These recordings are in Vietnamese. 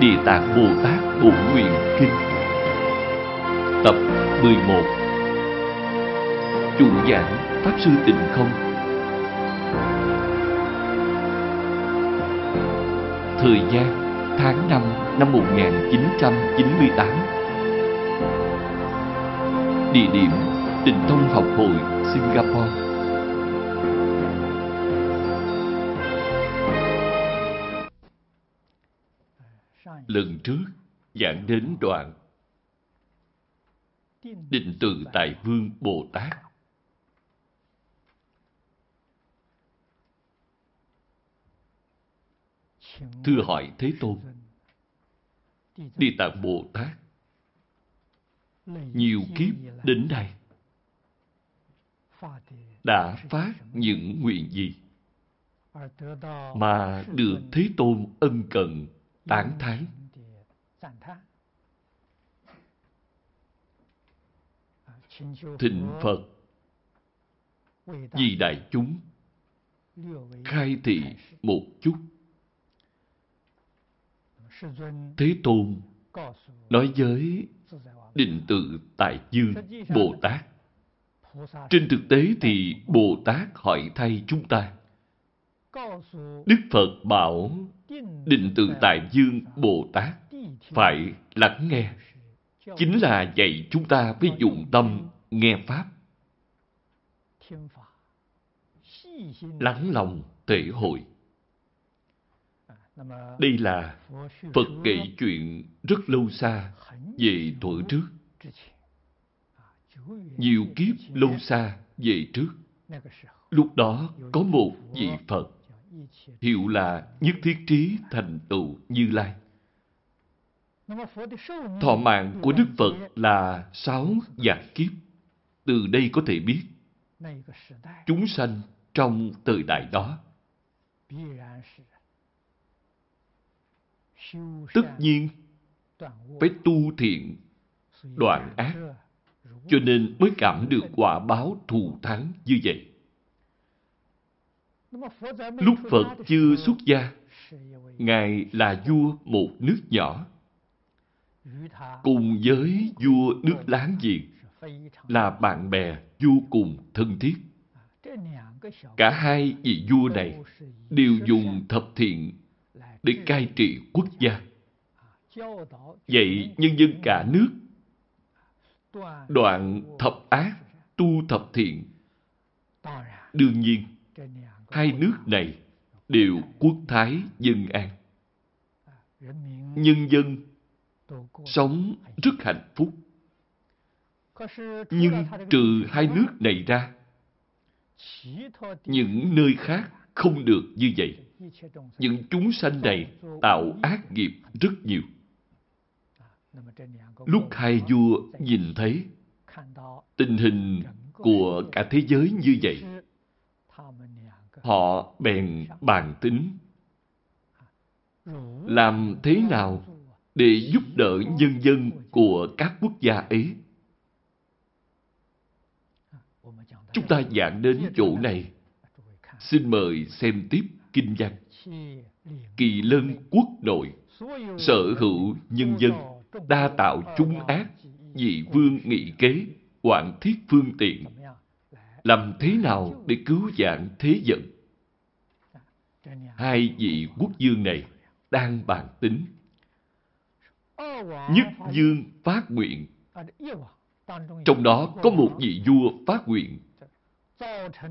Địa Tạng Bồ Tát Bổ Nguyện Kinh. Tập 11 Chủ giảng Pháp Sư Tịnh Không. Thời gian, tháng 5 năm 1998 Địa điểm, Tịnh Tông Học hội, Singapore. Lần trước giảng đến đoạn Định từ Tại Vương Bồ Tát. Thưa hỏi Thế Tôn Địa Tạng Bồ Tát, Nhiều kiếp đến đây Đã phát những nguyện gì Mà được Thế Tôn ân cần tán thán? Thịnh phật. Vì đại chúng. Khai thị một chút. Thế tôn nói với định tự tại dương bồ tát. Trên thực tế thì bồ tát hỏi thay chúng ta. Đức phật bảo định tự tại dương bồ tát phải lắng nghe. Chính là dạy chúng ta phải dụng tâm nghe pháp. Lắng lòng thể hội. Đây là phật kể chuyện rất lâu xa về thuở trước. Nhiều kiếp lâu xa về trước. Lúc đó có một vị phật, hiệu là nhất thiết trí thành tựu như lai thọ mạng của đức phật là sáu dạng kiếp. Từ đây có thể biết, chúng sanh trong thời đại đó tất nhiên phải tu thiện, đoạn ác, cho nên mới cảm được quả báo thù thắng như vậy. Lúc phật chưa xuất gia, ngài là vua một nước nhỏ cùng với vua nước láng giềng là bạn bè vô cùng thân thiết. Cả hai vị vua này đều dùng thập thiện để cai trị quốc gia. Vậy nhân dân cả nước đoạn thập ác tu thập thiện, đương nhiên hai nước này đều quốc thái dân an. Nhân dân sống rất hạnh phúc. Nhưng trừ hai nước này ra, những nơi khác không được như vậy. Những chúng sanh này tạo ác nghiệp rất nhiều. Lúc hai vua nhìn thấy tình hình của cả thế giới như vậy, họ bèn bàn tính, làm thế nào để giúp đỡ nhân dân của các quốc gia ấy. Chúng ta giảng đến chỗ này. Xin mời xem tiếp kinh văn. Kỳ lân quốc nội. Sở hữu nhân dân. Đa tạo trung ác. Dị vương nghị kế. Quản thiết phương tiện. Làm thế nào để cứu vãn thế giận? hai vị quốc dương này đang bàn tính nhất dương phát nguyện. Trong đó có một vị vua phát nguyện.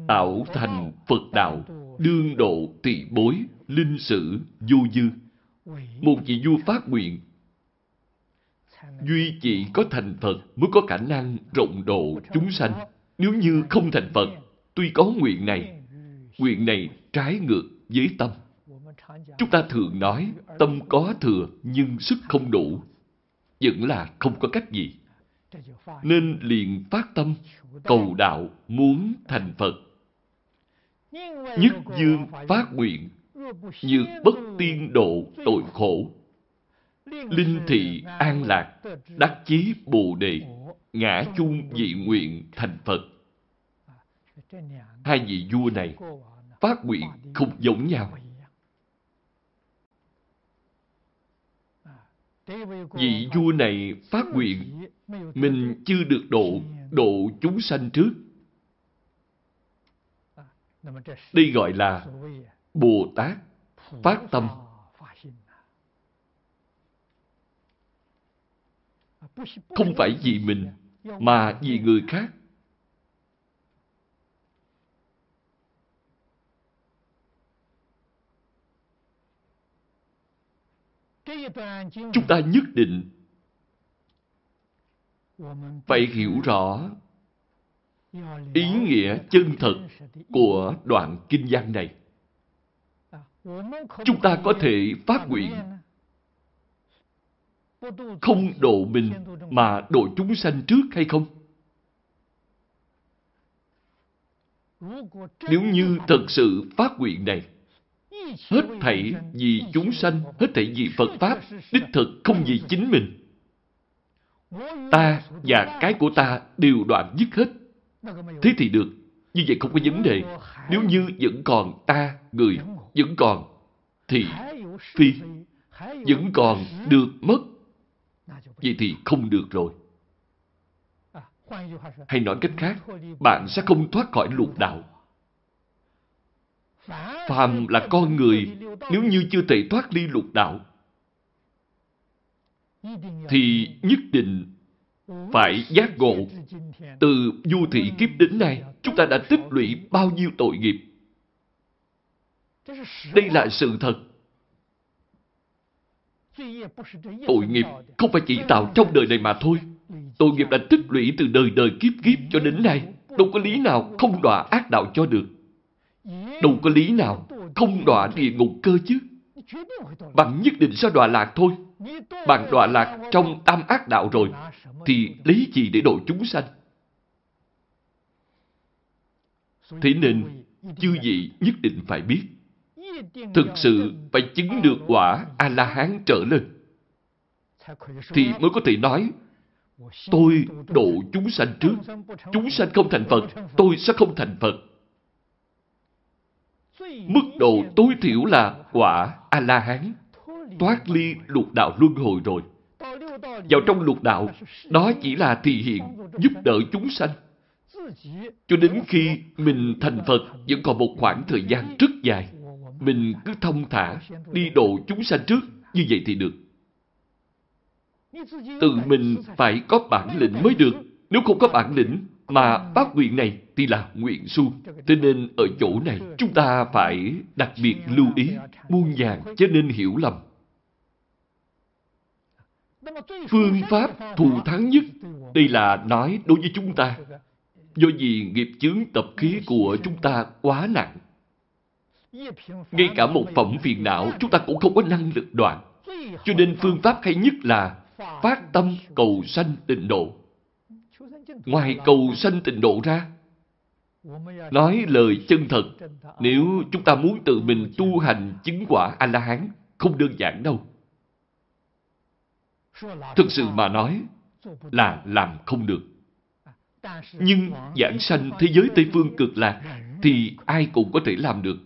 Tạo thành phật đạo, đương độ tỳ bối, linh sử, vô dư. Một vị vua phát nguyện. Duy chỉ có thành phật mới có khả năng rộng độ chúng sanh. Nếu như không thành phật, tuy có nguyện này nguyện này trái ngược với tâm chúng ta thường nói tâm có thừa nhưng sức không đủ, vẫn là không có cách gì. Nên liền phát tâm, cầu đạo muốn thành phật. Nhất dương phát nguyện, như bất tiên độ tội khổ. Linh thị an lạc, đắc chí bồ đề, ngã chung dị nguyện thành phật. Hai vị vua này phát nguyện không giống nhau. Vị vua này phát nguyện, mình chưa được độ độ chúng sanh trước. Đây gọi là bồ tát phát tâm. Không phải vì mình, mà vì người khác. Chúng ta nhất định phải hiểu rõ ý nghĩa chân thật của đoạn kinh văn này. Chúng ta có thể phát nguyện không độ mình mà độ chúng sanh trước hay không? Nếu như thật sự phát nguyện này hết thảy vì chúng sanh, hết thảy vì phật pháp, đích thực không vì chính mình. Ta và cái của ta đều đoạn dứt hết. Thế thì được, như vậy không có vấn đề. Nếu như vẫn còn ta, người vẫn còn, thì phi vẫn còn được mất. Vậy thì không được rồi. Hay nói cách khác, bạn sẽ không thoát khỏi lục đạo phàm là con người, nếu như chưa thể thoát ly lục đạo, thì nhất định phải giác ngộ. Từ du thị kiếp đến nay, chúng ta đã tích lũy bao nhiêu tội nghiệp? Đây là sự thật. Tội nghiệp không phải chỉ tạo trong đời này mà thôi. Tội nghiệp đã tích lũy từ đời đời kiếp kiếp cho đến nay. Đâu có lý nào không đọa ác đạo cho được đâu có lý nào không đọa địa ngục cơ chứ? Bạn nhất định sẽ đọa lạc thôi. Bạn đọa lạc trong tam ác đạo rồi, thì lấy gì để độ chúng sanh? Thế nên, chư vị nhất định phải biết, thực sự phải chứng được quả a la hán trở lên. Thì mới có thể nói, tôi độ chúng sanh trước, chúng sanh không thành phật, tôi sẽ không thành phật mức độ tối thiểu là quả a la hán thoát ly lục đạo luân hồi rồi. Vào trong lục đạo, đó chỉ là thị hiện, giúp đỡ chúng sanh. Cho đến khi mình thành phật, vẫn còn một khoảng thời gian rất dài. Mình cứ thông thả, đi độ chúng sanh trước, như vậy thì được. Tự mình phải có bản lĩnh mới được. Nếu không có bản lĩnh mà phát nguyện này thì là nguyện xu. Thế nên ở chỗ này chúng ta phải đặc biệt lưu ý buông nhàn cho nên hiểu lầm. Phương pháp thù thắng nhất, đây là nói đối với chúng ta. Do vì nghiệp chướng tập khí của chúng ta quá nặng. Ngay cả một phẩm phiền não, chúng ta cũng không có năng lực đoạn. Cho nên phương pháp hay nhất là phát tâm cầu sanh tịnh độ. Ngoài cầu sanh tịnh độ ra nói lời chân thật, nếu chúng ta muốn tự mình tu hành chứng quả a la hán không đơn giản đâu. Thực sự mà nói là làm không được. Nhưng giảng sanh thế giới tây phương cực lạc thì ai cũng có thể làm được.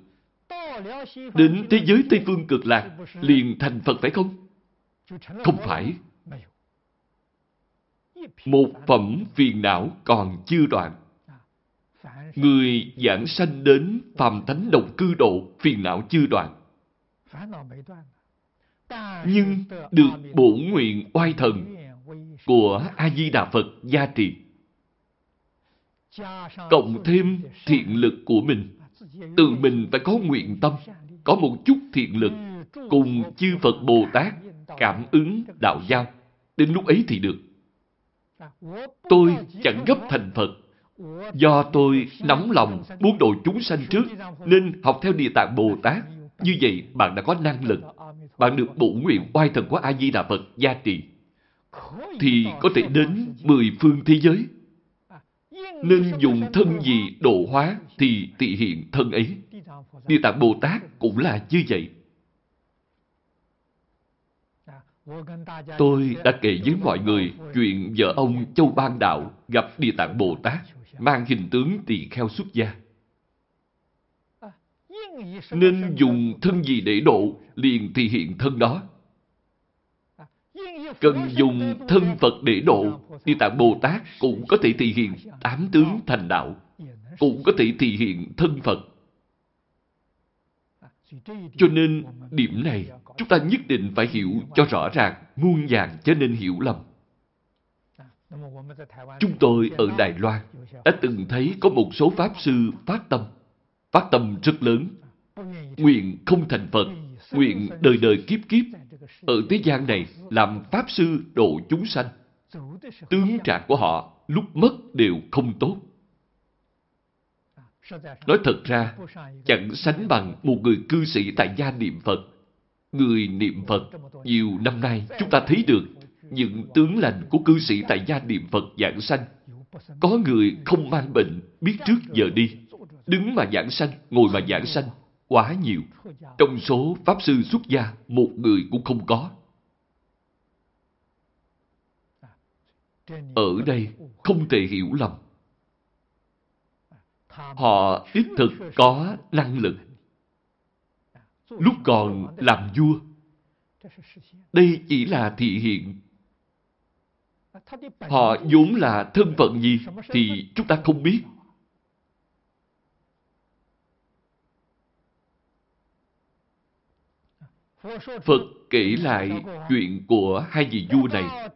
Đến thế giới tây phương cực lạc liền thành phật phải không? Không phải. Một phẩm phiền não còn chưa đoạn người giảng sanh đến phàm tánh đồng cư độ, phiền não chưa đoạn. Nhưng được bổ nguyện oai thần của a di đà phật gia trì. Cộng thêm thiện lực của mình, tự mình phải có nguyện tâm, có một chút thiện lực, cùng chư phật bồ tát cảm ứng đạo giao. Đến lúc ấy thì được. Tôi chẳng gấp thành phật do tôi nóng lòng muốn độ chúng sanh trước, nên học theo địa tạng bồ tát. Như vậy, bạn đã có năng lực. Bạn được bổ nguyện oai thần của a di đà phật gia trì. Thì có thể đến mười phương thế giới. Nên dùng thân gì độ hóa thì tị hiện thân ấy. Địa tạng bồ tát cũng là như vậy. Tôi đã kể với mọi người chuyện vợ ông châu ban đạo gặp địa tạng bồ tát mang hình tướng tỳ kheo xuất gia nên dùng thân gì để độ liền thì hiện thân đó cần dùng thân Phật để độ. Địa Tạng Bồ Tát cũng có thể thể hiện tám tướng thành đạo, cũng có thể thể hiện thân Phật. Cho nên, điểm này, chúng ta nhất định phải hiểu cho rõ ràng, muôn vàng cho nên hiểu lầm. Chúng tôi ở Đài Loan đã từng thấy có một số Pháp Sư phát tâm, phát tâm rất lớn, nguyện không thành Phật, nguyện đời đời kiếp kiếp, ở thế gian này làm Pháp Sư độ chúng sanh. Tướng trạng của họ lúc mất đều không tốt. Nói thật ra, chẳng sánh bằng một người cư sĩ tại gia niệm Phật. Người niệm Phật, nhiều năm nay chúng ta thấy được những tướng lành của cư sĩ tại gia niệm Phật giảng sanh. Có người không mang bệnh, biết trước giờ đi. Đứng mà giảng sanh, ngồi mà giảng sanh, quá nhiều. Trong số Pháp Sư xuất gia, một người cũng không có. Ở đây, không thể hiểu lầm. Họ đích thực có năng lực. Lúc còn làm vua, đây chỉ là thị hiện. Họ vốn là thân phận gì thì chúng ta không biết. Phật kể lại chuyện của hai vị vua này.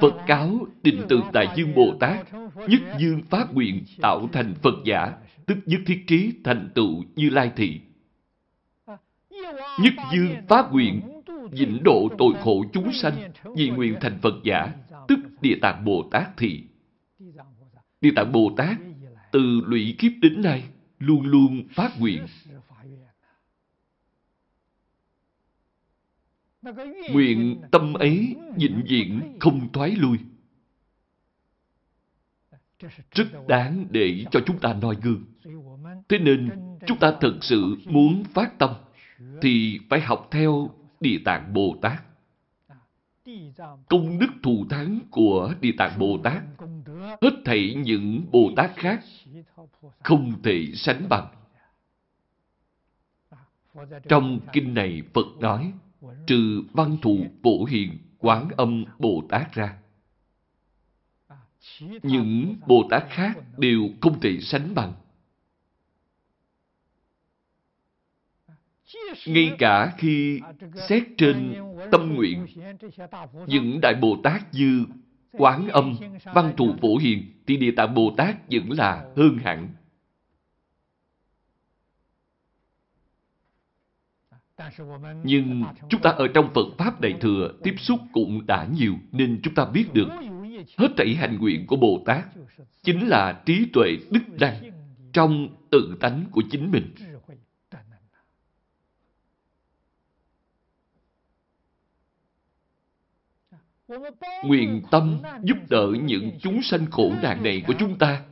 Phật cáo định từ Đại Dương Bồ Tát, nhất dương phát nguyện tạo thành Phật giả, tức nhất thiết trí thành tựu như lai thị. Nhất dương phát nguyện dịnh độ tội khổ chúng sanh, vì nguyện thành Phật giả, tức Địa Tạng Bồ Tát thì Địa Tạng Bồ Tát từ lũy kiếp đến nay luôn luôn phát nguyện Nguyện tâm ấy vĩnh viễn không thoái lui. Rất đáng để cho chúng ta noi gương. Thế nên, chúng ta thật sự muốn phát tâm, thì phải học theo Địa Tạng Bồ Tát. Công đức thù thắng của Địa Tạng Bồ Tát, hết thảy những Bồ Tát khác, không thể sánh bằng. Trong kinh này Phật nói, trừ văn thù phổ hiền quán âm Bồ Tát ra. Những Bồ Tát khác đều không thể sánh bằng. Ngay cả khi xét trên tâm nguyện, những Đại Bồ Tát như Quán Âm, Văn Thù Phổ Hiền, thì Địa Tạng Bồ Tát vẫn là hơn hẳn. Nhưng chúng ta ở trong Phật Pháp Đại Thừa tiếp xúc cũng đã nhiều nên chúng ta biết được hết thảy hành nguyện của Bồ Tát chính là trí tuệ đức đăng trong tự tánh của chính mình. Nguyện tâm giúp đỡ những chúng sanh khổ nạn này của chúng ta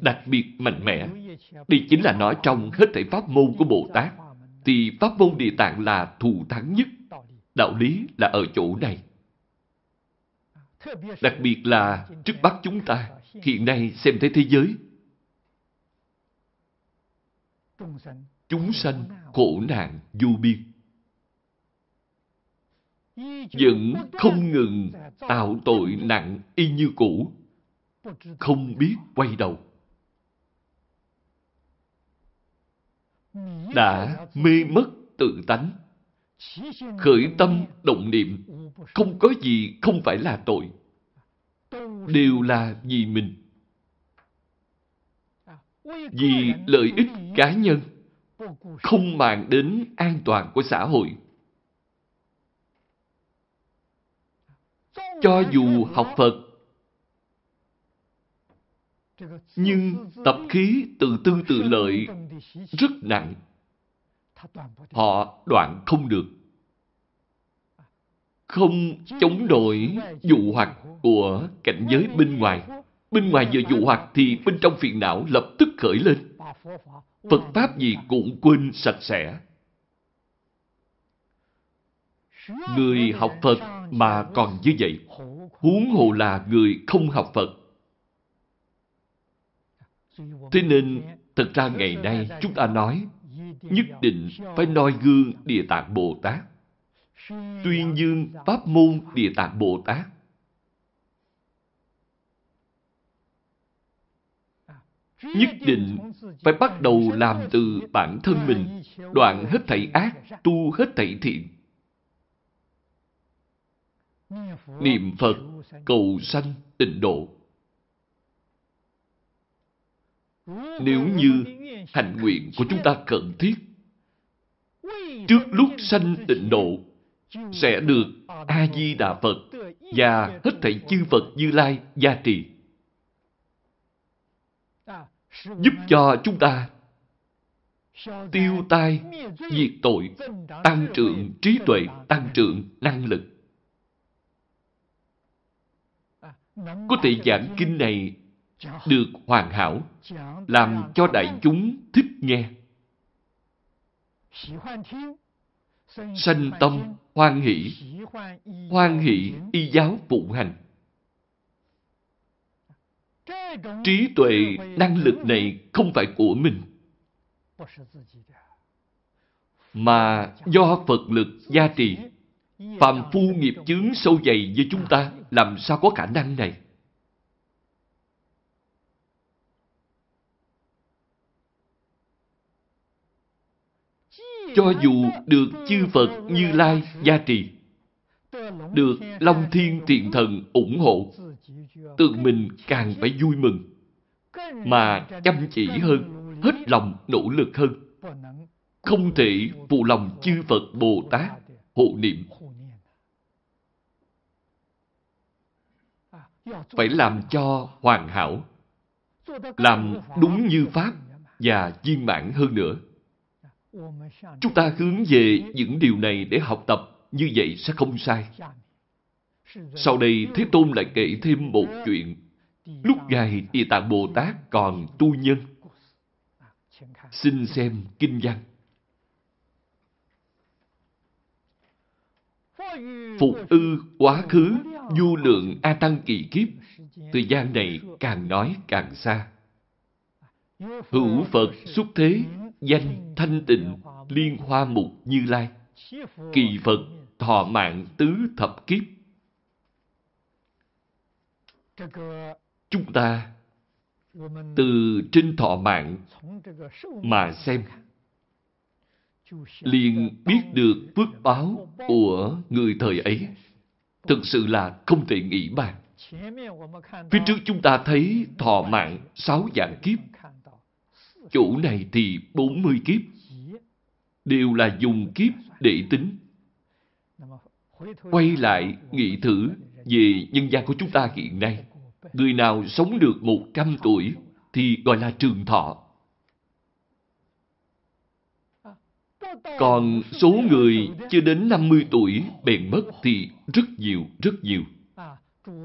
đặc biệt mạnh mẽ. Đây chính là nói trong hết thảy pháp môn của Bồ Tát thì pháp môn địa tạng là thù thắng nhất. Đạo lý là ở chỗ này. Đặc biệt là trước mắt chúng ta, hiện nay xem thấy thế giới. Chúng sanh khổ nạn vô biên. Vẫn không ngừng tạo tội nặng y như cũ, không biết quay đầu. đã mê mất tự tánh. Khởi tâm động niệm, không có gì không phải là tội. Đều là vì mình. Vì lợi ích cá nhân, không màng đến an toàn của xã hội. Cho dù học Phật, nhưng tập khí tự tư tự lợi rất nặng. Họ đoạn không được. Không chống nổi dụ hoặc của cảnh giới bên ngoài. Bên ngoài vừa dụ hoặc thì bên trong phiền não lập tức khởi lên. Phật Pháp gì cũng quên sạch sẽ. Người học Phật mà còn như vậy, huống hồ là người không học Phật. Thế nên Thật ra ngày nay chúng ta nói nhất định phải noi gương Địa Tạng Bồ Tát. tuyên dương pháp môn Địa Tạng Bồ Tát. Nhất định phải bắt đầu làm từ bản thân mình, đoạn hết thảy ác, tu hết thảy thiện. Niệm Phật, cầu sanh, tịnh độ. Nếu như hành nguyện của chúng ta cần thiết, trước lúc sanh tịnh độ, sẽ được A-di-đà Phật và hết thảy chư Phật Như Lai gia trì. Giúp cho chúng ta tiêu tai, diệt tội, tăng trưởng trí tuệ, tăng trưởng năng lực. Có thể giảng kinh này được hoàn hảo, làm cho đại chúng thích nghe. Sanh tâm, hoan hỷ, hoan hỷ y giáo phụ hành. Trí tuệ, năng lực này không phải của mình, mà do Phật lực gia trì phàm phu nghiệp chướng sâu dày như chúng ta làm sao có khả năng này? Cho dù được chư Phật Như Lai gia trì, được Long Thiên Thiện Thần ủng hộ, tự mình càng phải vui mừng, mà chăm chỉ hơn, hết lòng nỗ lực hơn. Không thể phụ lòng chư Phật Bồ Tát hộ niệm. Phải làm cho hoàn hảo, làm đúng như Pháp và viên mãn hơn nữa. Chúng ta hướng về những điều này để học tập, như vậy sẽ không sai. Sau đây Thế Tôn lại kể thêm một chuyện. Lúc Ngài Địa Tạng Bồ Tát còn tu nhân. Xin xem kinh văn. Phục ư quá khứ, du lượng A Tăng kỳ kiếp. Thời gian này càng nói càng xa. Hữu Phật xuất thế, danh thanh tịnh, liên hoa mục như lai. Kỳ Phật thọ mạng tứ thập kiếp. Chúng ta từ trên thọ mạng mà xem liền biết được phước báo của người thời ấy. Thực sự là không thể nghĩ bàn. Phía trước chúng ta thấy thọ mạng sáu dạng kiếp. chủ này thì bốn mươi kiếp. Đều là dùng kiếp để tính. Quay lại nghĩ thử về nhân gian của chúng ta hiện nay. Người nào sống được một trăm tuổi thì gọi là trường thọ. Còn số người chưa đến 50 tuổi bền mất thì rất nhiều, rất nhiều.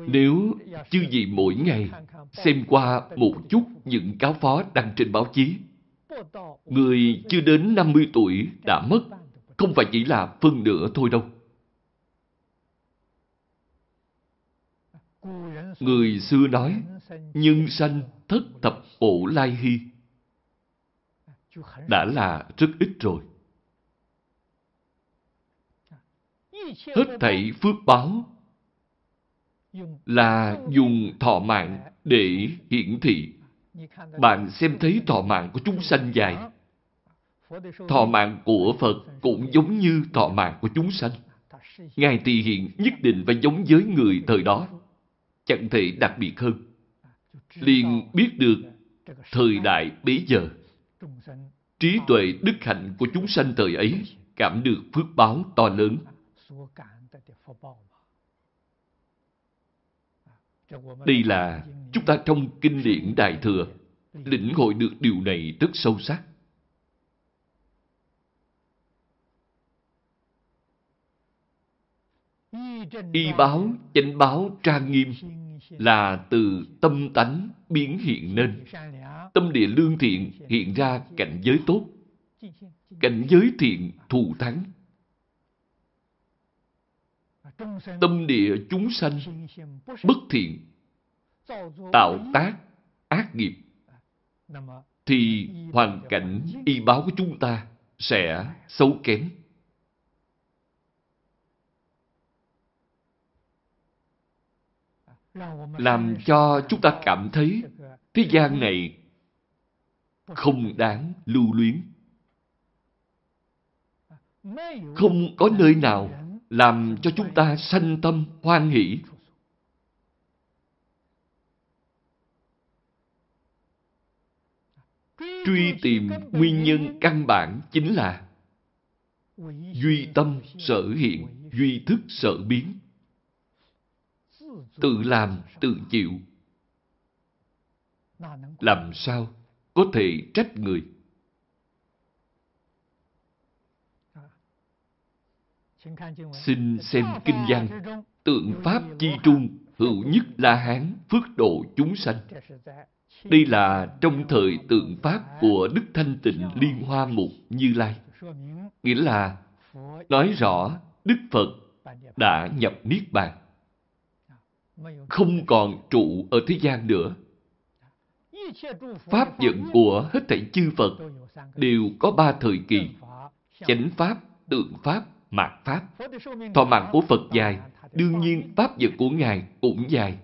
Nếu chứ gì mỗi ngày xem qua một chút những cáo phó đăng trên báo chí, người chưa đến 50 tuổi đã mất, không phải chỉ là phân nửa thôi đâu. Người xưa nói, nhân sanh thất thập ổ lai hy. Đã là rất ít rồi. Hết thảy phước báo là dùng thọ mạng để hiển thị. Bạn xem thấy thọ mạng của chúng sanh dài. Thọ mạng của Phật cũng giống như thọ mạng của chúng sanh. Ngài tỳ hiện nhất định phải giống với người thời đó. Chẳng thể đặc biệt hơn. liền biết được thời đại bấy giờ. Trí tuệ đức hạnh của chúng sanh thời ấy cảm được phước báo to lớn. Đây là chúng ta trong kinh điển Đại Thừa lĩnh hội được điều này rất sâu sắc. Y báo, chánh báo, trang nghiêm là từ tâm tánh biến hiện nên. Tâm địa lương thiện hiện ra cảnh giới tốt. Cảnh giới thiện thù thắng tâm địa chúng sanh bất thiện, tạo tác, ác nghiệp, thì hoàn cảnh y báo của chúng ta sẽ xấu kém. Làm cho chúng ta cảm thấy thế gian này không đáng lưu luyến. Không có nơi nào làm cho chúng ta sanh tâm hoan hỷ. Truy tìm nguyên nhân căn bản chính là duy tâm sở hiện, duy thức sở biến. Tự làm, tự chịu. Làm sao có thể trách người? Xin xem kinh văn, tượng Pháp chi trung, hữu nhất La Hán, phước độ chúng sanh. Đây là trong thời tượng Pháp của Đức Thanh Tịnh Liên Hoa Mục Như Lai. Nghĩa là nói rõ Đức Phật đã nhập Niết Bàn. Không còn trụ ở thế gian nữa. Pháp vận của hết thảy chư Phật đều có ba thời kỳ. Chánh Pháp, tượng Pháp, mạt Pháp. Thọ mạng của Phật dài, đương nhiên Pháp vận của Ngài cũng dài.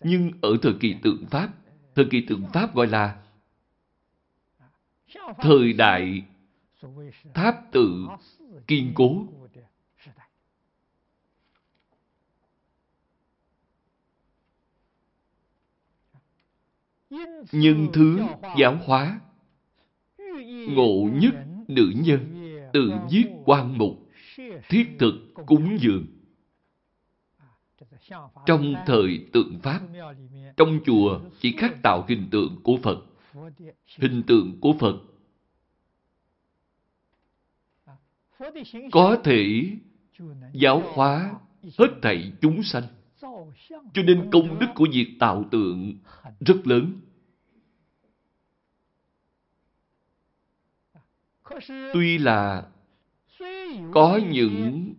Nhưng ở thời kỳ tượng Pháp, thời kỳ tượng Pháp gọi là thời đại tháp tự kiên cố. Nhân thứ giáo hóa Ngộ nhất nữ nhân Tự giết quan mục Thiết thực cúng dường Trong thời tượng Pháp, Trong chùa chỉ khắc tạo hình tượng của Phật Hình tượng của Phật có thể giáo hóa hết thảy chúng sanh. Cho nên công đức của việc tạo tượng rất lớn. Tuy là có những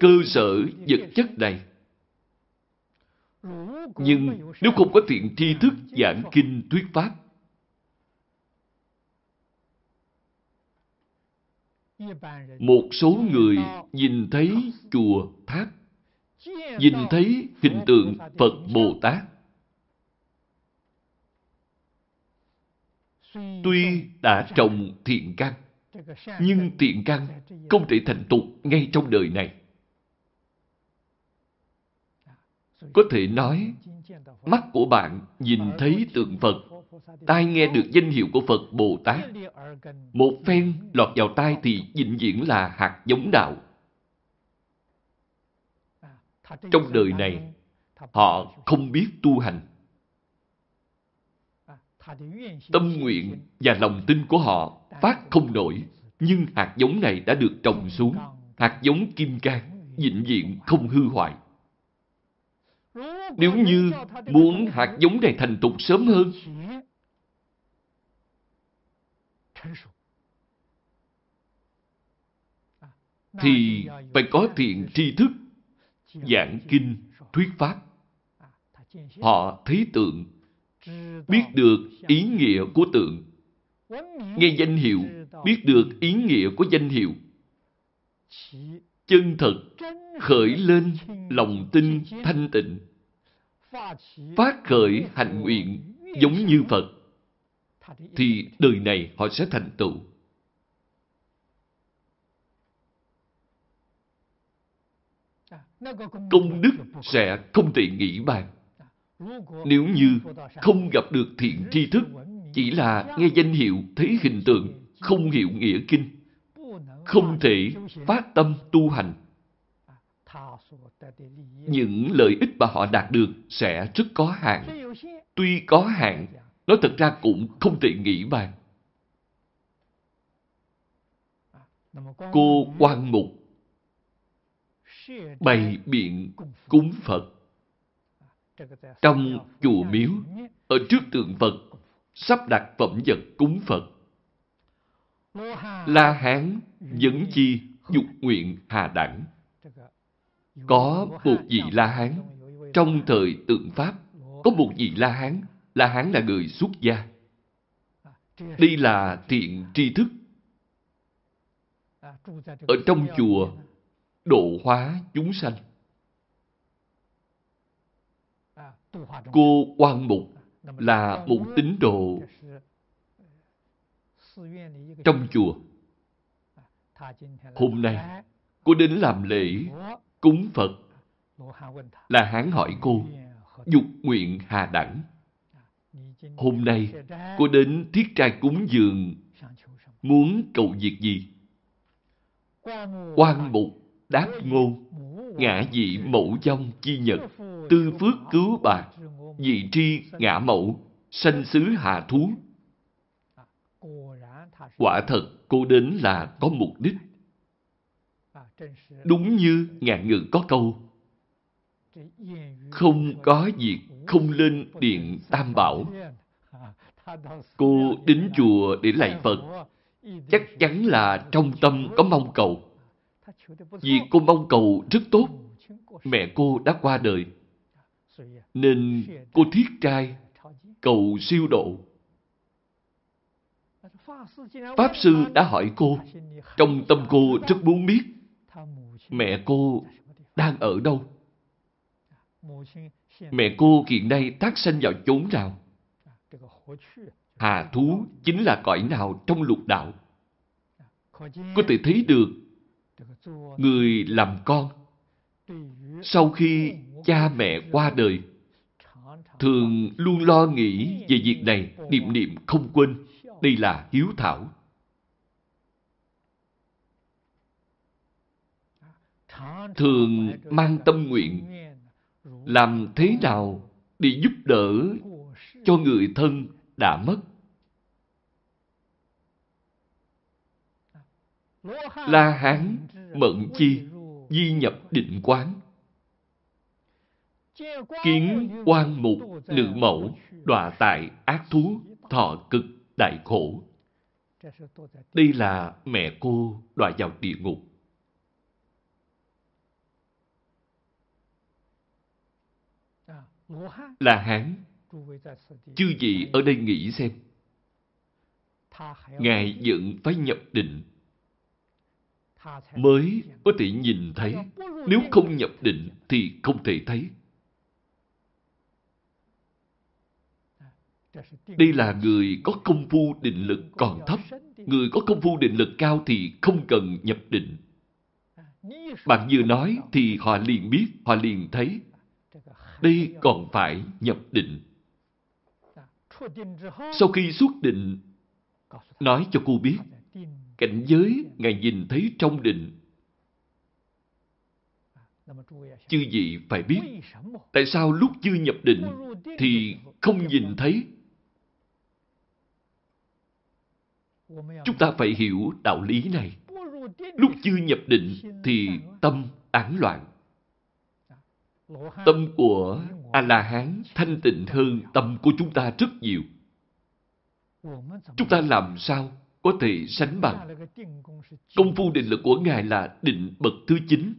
cơ sở vật chất này, nhưng nếu không có thiện tri thức giảng kinh thuyết pháp, một số người nhìn thấy chùa tháp nhìn thấy hình tượng phật bồ tát. Tuy đã trồng thiện căn nhưng tiện căn không thể thành tục ngay trong đời này có thể nói mắt của bạn nhìn thấy tượng phật tai nghe được danh hiệu của Phật Bồ Tát. Một phen lọt vào tai thì vĩnh viễn là hạt giống đạo. Trong đời này, họ không biết tu hành. Tâm nguyện và lòng tin của họ phát không nổi, nhưng hạt giống này đã được trồng xuống. Hạt giống kim cang, vĩnh viễn không hư hoại. Nếu như muốn hạt giống này thành tục sớm hơn, thì phải có thiện tri thức, giảng kinh, thuyết pháp. Họ thấy tượng, biết được ý nghĩa của tượng, nghe danh hiệu, biết được ý nghĩa của danh hiệu. Chân thật khởi lên lòng tin thanh tịnh, phát khởi hạnh nguyện giống như Phật thì đời này họ sẽ thành tựu. Công đức sẽ không thể nghĩ bàn. Nếu như không gặp được thiện tri thức, chỉ là nghe danh hiệu, thấy hình tượng, không hiểu nghĩa kinh, không thể phát tâm tu hành. Những lợi ích mà họ đạt được sẽ rất có hạn. Tuy có hạn, nó thật ra cũng không thể nghĩ bàn. Cô quan mục bày biện cúng Phật. Trong chùa miếu, ở trước tượng Phật, sắp đặt phẩm vật cúng Phật. La Hán dẫn chi dục nguyện hà đẳng. Có một vị La Hán, trong thời tượng Pháp, có một vị La Hán La Hán là người xuất gia. Đây là thiện tri thức. Ở trong chùa, độ hóa chúng sanh. Cô Quan Mục là một tín đồ trong chùa. Hôm nay, cô đến làm lễ cúng Phật. Là Hán hỏi cô, dục nguyện hà đẳng. Hôm nay, cô đến thiết trai cúng dường, muốn cầu việc gì? Quan mục đáp ngôn, ngã dị mẫu dông chi nhật, tư phước cứu bạc, dị tri ngã mẫu, sanh xứ hạ thú. Quả thật, cô đến là có mục đích. Đúng như ngạn ngữ có câu, không có việc không lên điện tam bảo. Cô đến chùa để lạy Phật, chắc chắn là trong tâm có mong cầu. Vì cô mong cầu rất tốt, mẹ cô đã qua đời. Nên cô thiết trai cầu siêu độ. Pháp Sư đã hỏi cô, trong tâm cô rất muốn biết, mẹ cô đang ở đâu? Mẹ cô hiện nay tác sanh vào chốn nào? Hà thú chính là cõi nào trong lục đạo? Có thể thấy được người làm con sau khi cha mẹ qua đời thường luôn lo nghĩ về việc này, niệm niệm không quên. Đây là hiếu thảo. Thường mang tâm nguyện làm thế nào để giúp đỡ cho người thân đã mất? La hán mận chi di nhập định quán kiến quan mục, nữ mẫu, đọa tại ác thú, thọ cực, đại khổ. Đây là mẹ cô đọa vào địa ngục. Là hán, chư vị ở đây nghĩ xem. Ngài vẫn phải nhập định. Mới có thể nhìn thấy, nếu không nhập định thì không thể thấy. Đây là người có công phu định lực còn thấp. Người có công phu định lực cao thì không cần nhập định. Bạn vừa nói thì họ liền biết, họ liền thấy. Đây còn phải nhập định. Sau khi xuất định, nói cho cô biết, cảnh giới ngài nhìn thấy trong định. Chư vị phải biết, tại sao lúc chưa nhập định thì không nhìn thấy? Chúng ta phải hiểu đạo lý này. Lúc chưa nhập định thì tâm án loạn. Tâm của a la hán thanh tịnh hơn tâm của chúng ta rất nhiều. Chúng ta làm sao có thể sánh bằng? Công phu định lực của ngài là định bậc thứ chín.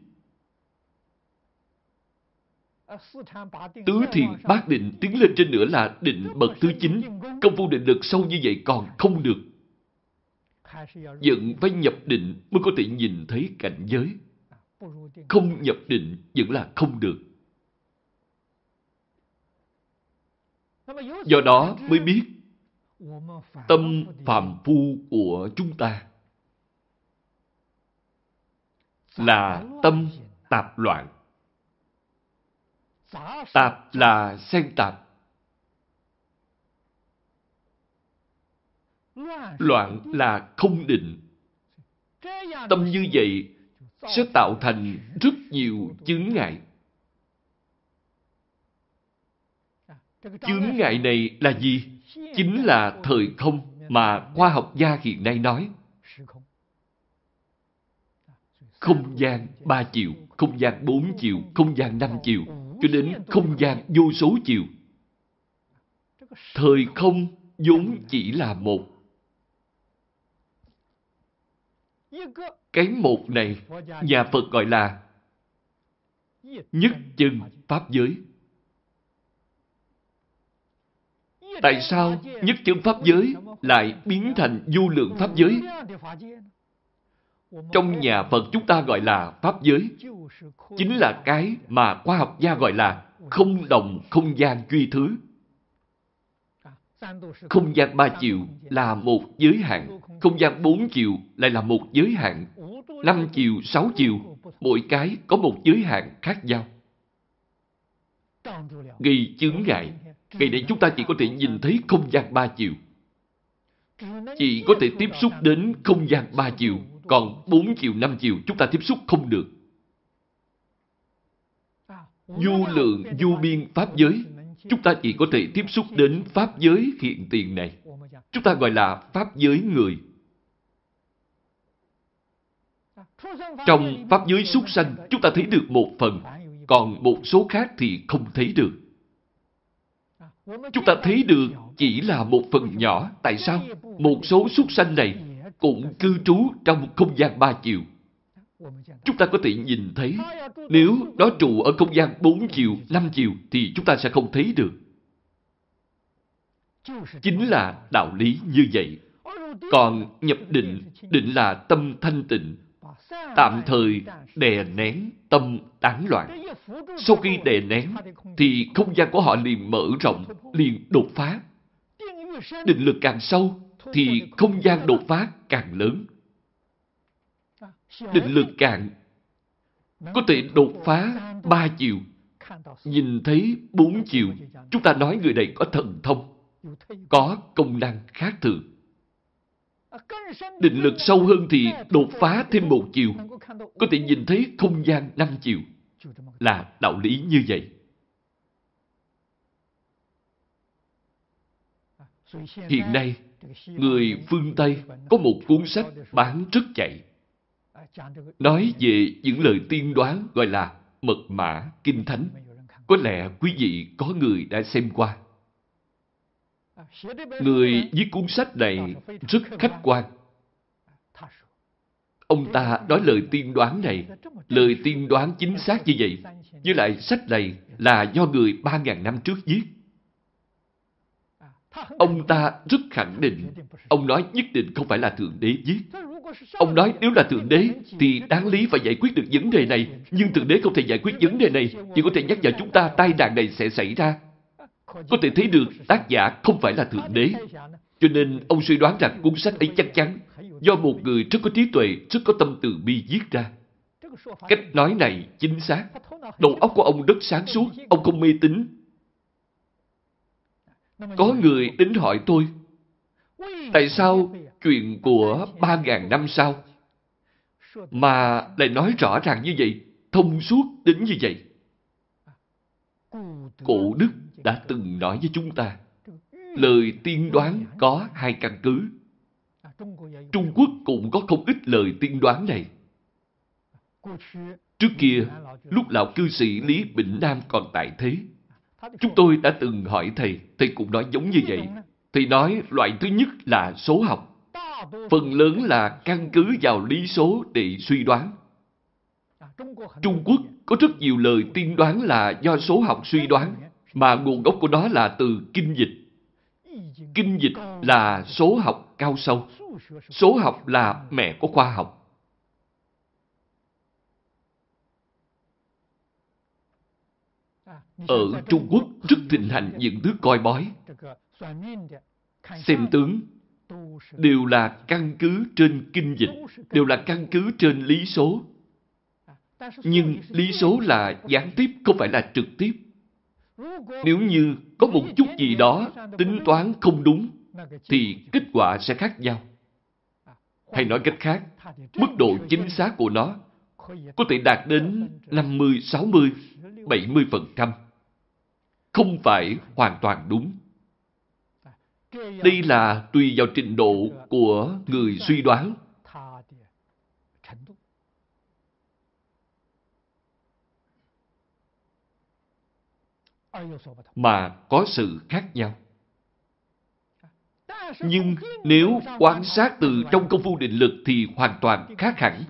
Tứ thiền bát định tiến lên trên nữa là định bậc thứ chín. Công phu định lực sâu như vậy còn không được vẫn phải nhập định mới có thể nhìn thấy cảnh giới. Không nhập định vẫn là không được. Do đó mới biết tâm phàm phu của chúng ta là tâm tạp loạn. Tạp là xen tạp. Loạn là không định. Tâm như vậy sẽ tạo thành rất nhiều chướng ngại. Chướng ngại này là gì? Chính là thời không mà khoa học gia hiện nay nói. Không gian ba chiều, không gian bốn chiều, không gian năm chiều, cho đến không gian vô số chiều. Thời không vốn chỉ là một cái một này nhà phật gọi là nhất chân pháp giới Tại sao nhất chân Pháp giới lại biến thành du lượng Pháp giới? Trong nhà Phật chúng ta gọi là Pháp giới. Chính là cái mà khoa học gia gọi là không đồng không gian duy thứ. Không gian ba chiều là một giới hạn, không gian bốn chiều lại là một giới hạn, năm chiều, sáu chiều, mỗi cái có một giới hạn khác nhau. Gây chướng ngại, ngày nay chúng ta chỉ có thể nhìn thấy không gian ba chiều. Chỉ có thể tiếp xúc đến không gian ba chiều, còn bốn chiều, năm chiều chúng ta tiếp xúc không được. Du lượng, du biên pháp giới chúng ta chỉ có thể tiếp xúc đến pháp giới hiện tiền này. Chúng ta gọi là pháp giới người. Trong pháp giới súc sanh, chúng ta thấy được một phần, còn một số khác thì không thấy được. Chúng ta thấy được chỉ là một phần nhỏ. Tại sao? Một số súc sanh này cũng cư trú trong không gian ba chiều. Chúng ta có thể nhìn thấy, nếu nó trụ ở không gian 4 chiều, 5 chiều thì chúng ta sẽ không thấy được. Chính là đạo lý như vậy. Còn nhập định, định là tâm thanh tịnh, tạm thời đè nén tâm tán loạn. Sau khi đè nén, thì không gian của họ liền mở rộng, liền đột phá. Định lực càng sâu, thì không gian đột phá càng lớn định lực cạn, có thể đột phá ba chiều, nhìn thấy bốn chiều. Chúng ta nói người này có thần thông, có công năng khác thường. Định lực sâu hơn thì đột phá thêm một chiều, có thể nhìn thấy không gian năm chiều. Là đạo lý như vậy. Hiện nay, người phương Tây có một cuốn sách bán rất chạy nói về những lời tiên đoán gọi là mật mã kinh thánh. Có lẽ quý vị có người đã xem qua. Người viết cuốn sách này rất khách quan. Ông ta nói lời tiên đoán này, lời tiên đoán chính xác như vậy. Với lại sách này là do người ba ngàn năm trước viết. Ông ta rất khẳng định, ông nói nhất định không phải là Thượng Đế viết. Ông nói nếu là Thượng Đế thì đáng lý phải giải quyết được vấn đề này. Nhưng Thượng Đế không thể giải quyết vấn đề này. Chỉ có thể nhắc nhở chúng ta tai nạn này sẽ xảy ra. Có thể thấy được tác giả không phải là Thượng Đế. Cho nên ông suy đoán rằng cuốn sách ấy chắc chắn do một người rất có trí tuệ, rất có tâm từ bi viết ra. Cách nói này chính xác. Đầu óc của ông rất sáng suốt, ông không mê tín. Có người đến hỏi tôi, tại sao chuyện của ba ngàn năm sau mà lại nói rõ ràng như vậy, thông suốt đến như vậy. Cổ Đức đã từng nói với chúng ta, lời tiên đoán có hai căn cứ. Trung Quốc cũng có không ít lời tiên đoán này. Trước kia, lúc lão cư sĩ Lý Bỉnh Nam còn tại thế, chúng tôi đã từng hỏi thầy, thầy cũng nói giống như vậy. Thầy nói loại thứ nhất là số học phần lớn là căn cứ vào lý số để suy đoán. Trung Quốc có rất nhiều lời tiên đoán là do số học suy đoán, mà nguồn gốc của nó là từ kinh dịch. Kinh dịch là số học cao sâu. Số học là mẹ của khoa học. Ở Trung Quốc rất thịnh hành những thứ coi bói. Xem tướng đều là căn cứ trên kinh dịch, đều là căn cứ trên lý số. Nhưng lý số là gián tiếp, không phải là trực tiếp. Nếu như có một chút gì đó tính toán không đúng, thì kết quả sẽ khác nhau. Hay nói cách khác, mức độ chính xác của nó có thể đạt đến 50, 60, 70%. Không phải hoàn toàn đúng. Đây là tùy vào trình độ của người suy đoán. Mà có sự khác nhau. Nhưng nếu quan sát từ trong công phu định lực thì hoàn toàn khác hẳn.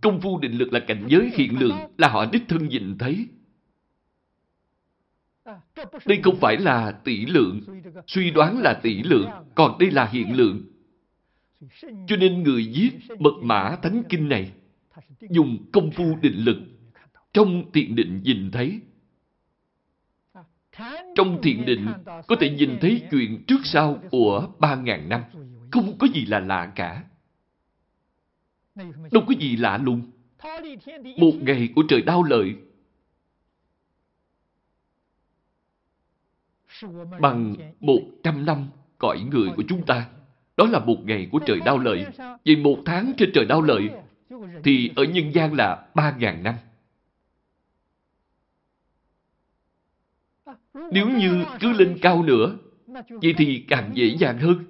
Công phu định lực là cảnh giới hiện lượng, là họ đích thân nhìn thấy. Đây không phải là tỷ lượng, suy đoán là tỷ lượng, còn đây là hiện lượng. Cho nên người viết mật mã thánh kinh này dùng công phu định lực trong thiện định nhìn thấy. Trong thiền định, có thể nhìn thấy chuyện trước sau của ba ngàn năm. Không có gì là lạ cả. Đâu có gì lạ luôn. Một ngày của trời đau lợi bằng một trăm năm cõi người của chúng ta. Đó là một ngày của trời đau lợi. Vì một tháng trên trời đau lợi thì ở nhân gian là ba ngàn năm. Nếu như cứ lên cao nữa, vậy thì càng dễ dàng hơn.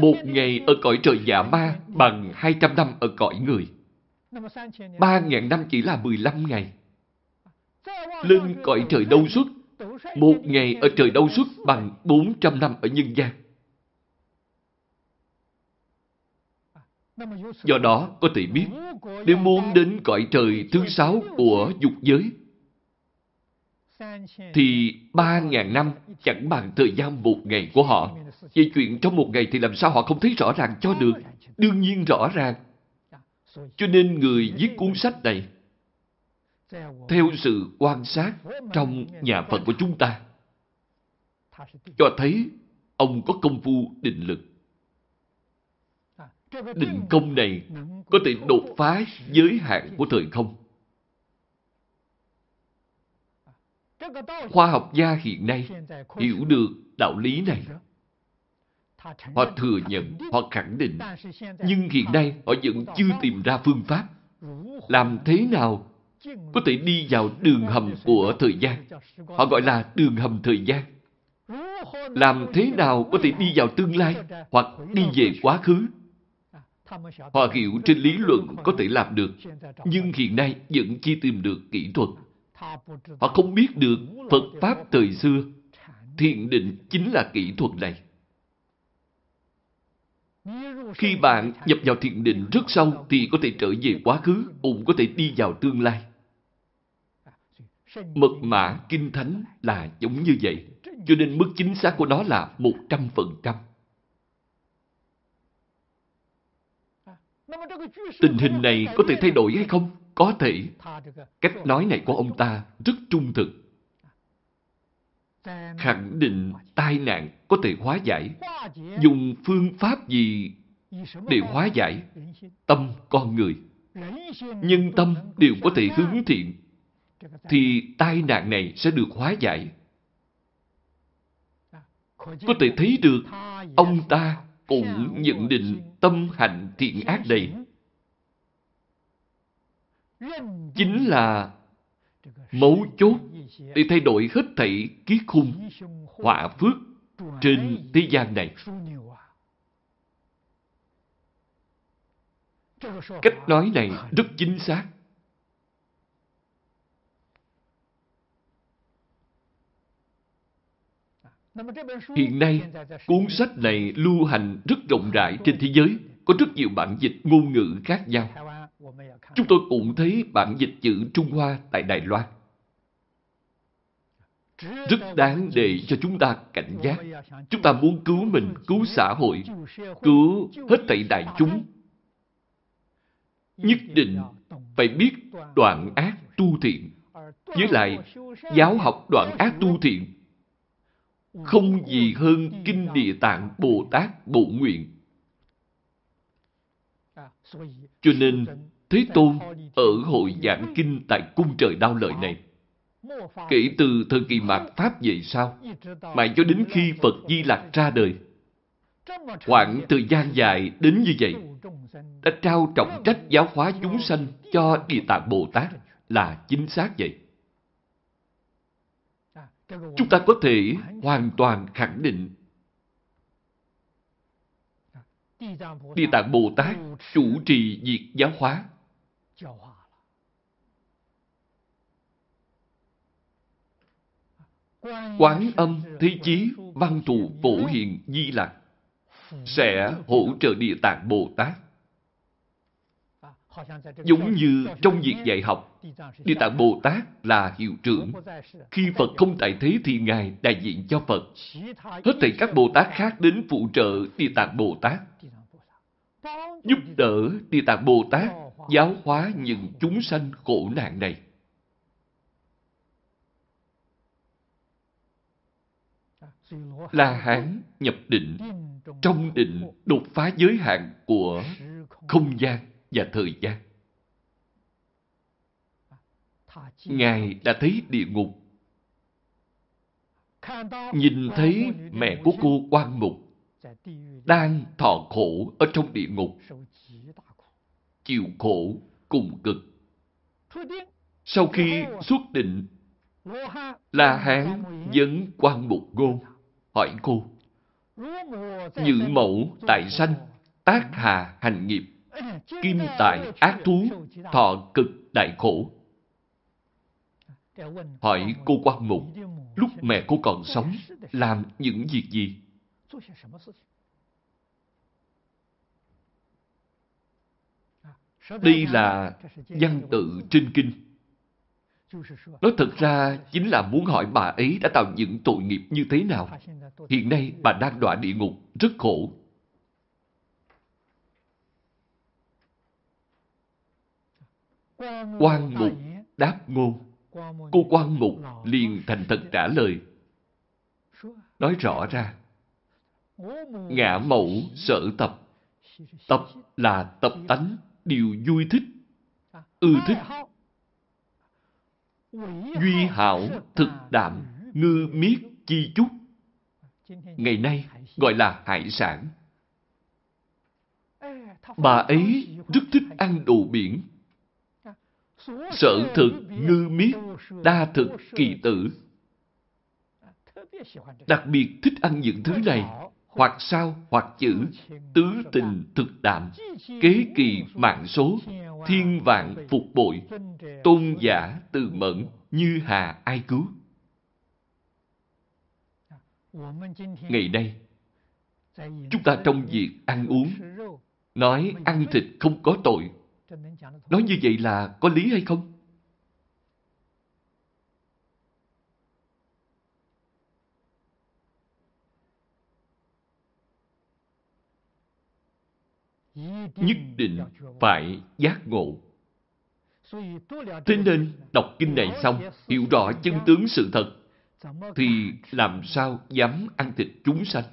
Một ngày ở cõi trời dạ ma bằng 200 năm ở cõi người. Ba ngàn năm chỉ là 15 ngày. Lên cõi trời đâu xuất, một ngày ở trời đâu xuất bằng 400 năm ở nhân gian. Do đó có thể biết, nếu muốn đến cõi trời thứ sáu của dục giới, thì ba ngàn năm chẳng bằng thời gian một ngày của họ. Vậy chuyện trong một ngày thì làm sao họ không thấy rõ ràng cho được? Đương nhiên rõ ràng. Cho nên người viết cuốn sách này, theo sự quan sát trong nhà Phật của chúng ta, cho thấy ông có công phu định lực. Định công này có thể đột phá giới hạn của thời không. Khoa học gia hiện nay hiểu được đạo lý này. Họ thừa nhận, họ khẳng định. Nhưng hiện nay họ vẫn chưa tìm ra phương pháp. Làm thế nào có thể đi vào đường hầm của thời gian? Họ gọi là đường hầm thời gian. Làm thế nào có thể đi vào tương lai hoặc đi về quá khứ? Họ hiểu trên lý luận có thể làm được, nhưng hiện nay vẫn chưa tìm được kỹ thuật. Họ không biết được Phật Pháp thời xưa. Thiền định chính là kỹ thuật này. Khi bạn nhập vào thiền định rất sâu thì có thể trở về quá khứ, cũng có thể đi vào tương lai. Mật mã kinh thánh là giống như vậy, cho nên mức chính xác của nó là 100%. Tình hình này có thể thay đổi hay không? Có thể. Cách nói này của ông ta rất trung thực. Khẳng định tai nạn có thể hóa giải. Dùng phương pháp gì để hóa giải? Tâm con người. Nhân tâm đều có thể hướng thiện. Thì tai nạn này sẽ được hóa giải. Có thể thấy được ông ta cũng nhận định tâm hành thiện ác đầy. chính là mấu chốt để thay đổi hết thảy kiết khung họa phước trên thế gian này. Cách nói này rất chính xác. Hiện nay, cuốn sách này lưu hành rất rộng rãi trên thế giới, có rất nhiều bản dịch ngôn ngữ khác nhau. Chúng tôi cũng thấy bản dịch chữ Trung Hoa tại Đài Loan. Rất đáng để cho chúng ta cảnh giác. Chúng ta muốn cứu mình, cứu xã hội, cứu hết thảy đại chúng. Nhất định phải biết đoạn ác tu thiện. Với lại, giáo học đoạn ác tu thiện không gì hơn Kinh Địa Tạng Bồ Tát Bộ Nguyện. Cho nên, Thế Tôn ở hội giảng kinh tại cung trời đau lợi này, kể từ thời kỳ mạt Pháp về sau, mãi cho đến khi Phật Di Lặc ra đời, khoảng thời gian dài đến như vậy, đã trao trọng trách giáo hóa chúng sanh cho Địa Tạng Bồ Tát là chính xác vậy. Chúng ta có thể hoàn toàn khẳng định Địa Tạng Bồ Tát chủ trì việc giáo hóa. Quán âm Thế Chí Văn Thù Phổ hiện Di lạc sẽ hỗ trợ Địa Tạng Bồ Tát. Giống như trong việc dạy học, Địa Tạng Bồ Tát là hiệu trưởng. Khi Phật không tại thế thì Ngài đại diện cho Phật. Hết thảy các Bồ Tát khác đến phụ trợ Địa Tạng Bồ Tát. Giúp đỡ Địa Tạng Bồ Tát giáo hóa những chúng sanh khổ nạn này. là Hán nhập định, trong định đột phá giới hạn của không gian và thời gian. Ngài đã thấy địa ngục, nhìn thấy mẹ của cô quan mục đang thọ khổ ở trong địa ngục, chịu khổ cùng cực. Sau khi xuất định, La Hán dẫn quan mục ngôn, hỏi cô, Nhự mẫu tại sanh, tác hà hành nghiệp, kim tại ác thú, thọ cực đại khổ. Hỏi cô quan mục, lúc mẹ cô còn sống, làm những việc gì? Đây là văn tự trên kinh. Nói thật ra chính là muốn hỏi bà ấy đã tạo những tội nghiệp như thế nào. Hiện nay bà đang đọa địa ngục, rất khổ. Quan mục đáp ngôn. Cô quan mục liền thành thật trả lời. Nói rõ ra, ngã mẫu sở tập. Tập là tập tánh, điều vui thích, ưa thích. Duy hảo, thực đạm, ngư miết, chi chút. Ngày nay gọi là hải sản. Bà ấy rất thích ăn đồ biển. Sở thực, ngư miết, đa thực, kỳ tử. Đặc biệt thích ăn những thứ này hoặc sao hoặc chữ, tứ tình thực đạm, kế kỳ mạng số, thiên vạn phục bội, tôn giả từ mẫn, như hà ai cứu. Ngày nay, chúng ta trong việc ăn uống, nói ăn thịt không có tội. Nói như vậy là có lý hay không? nhất định phải giác ngộ. Thế nên đọc kinh này xong, hiểu rõ chân tướng sự thật, thì làm sao dám ăn thịt chúng sanh?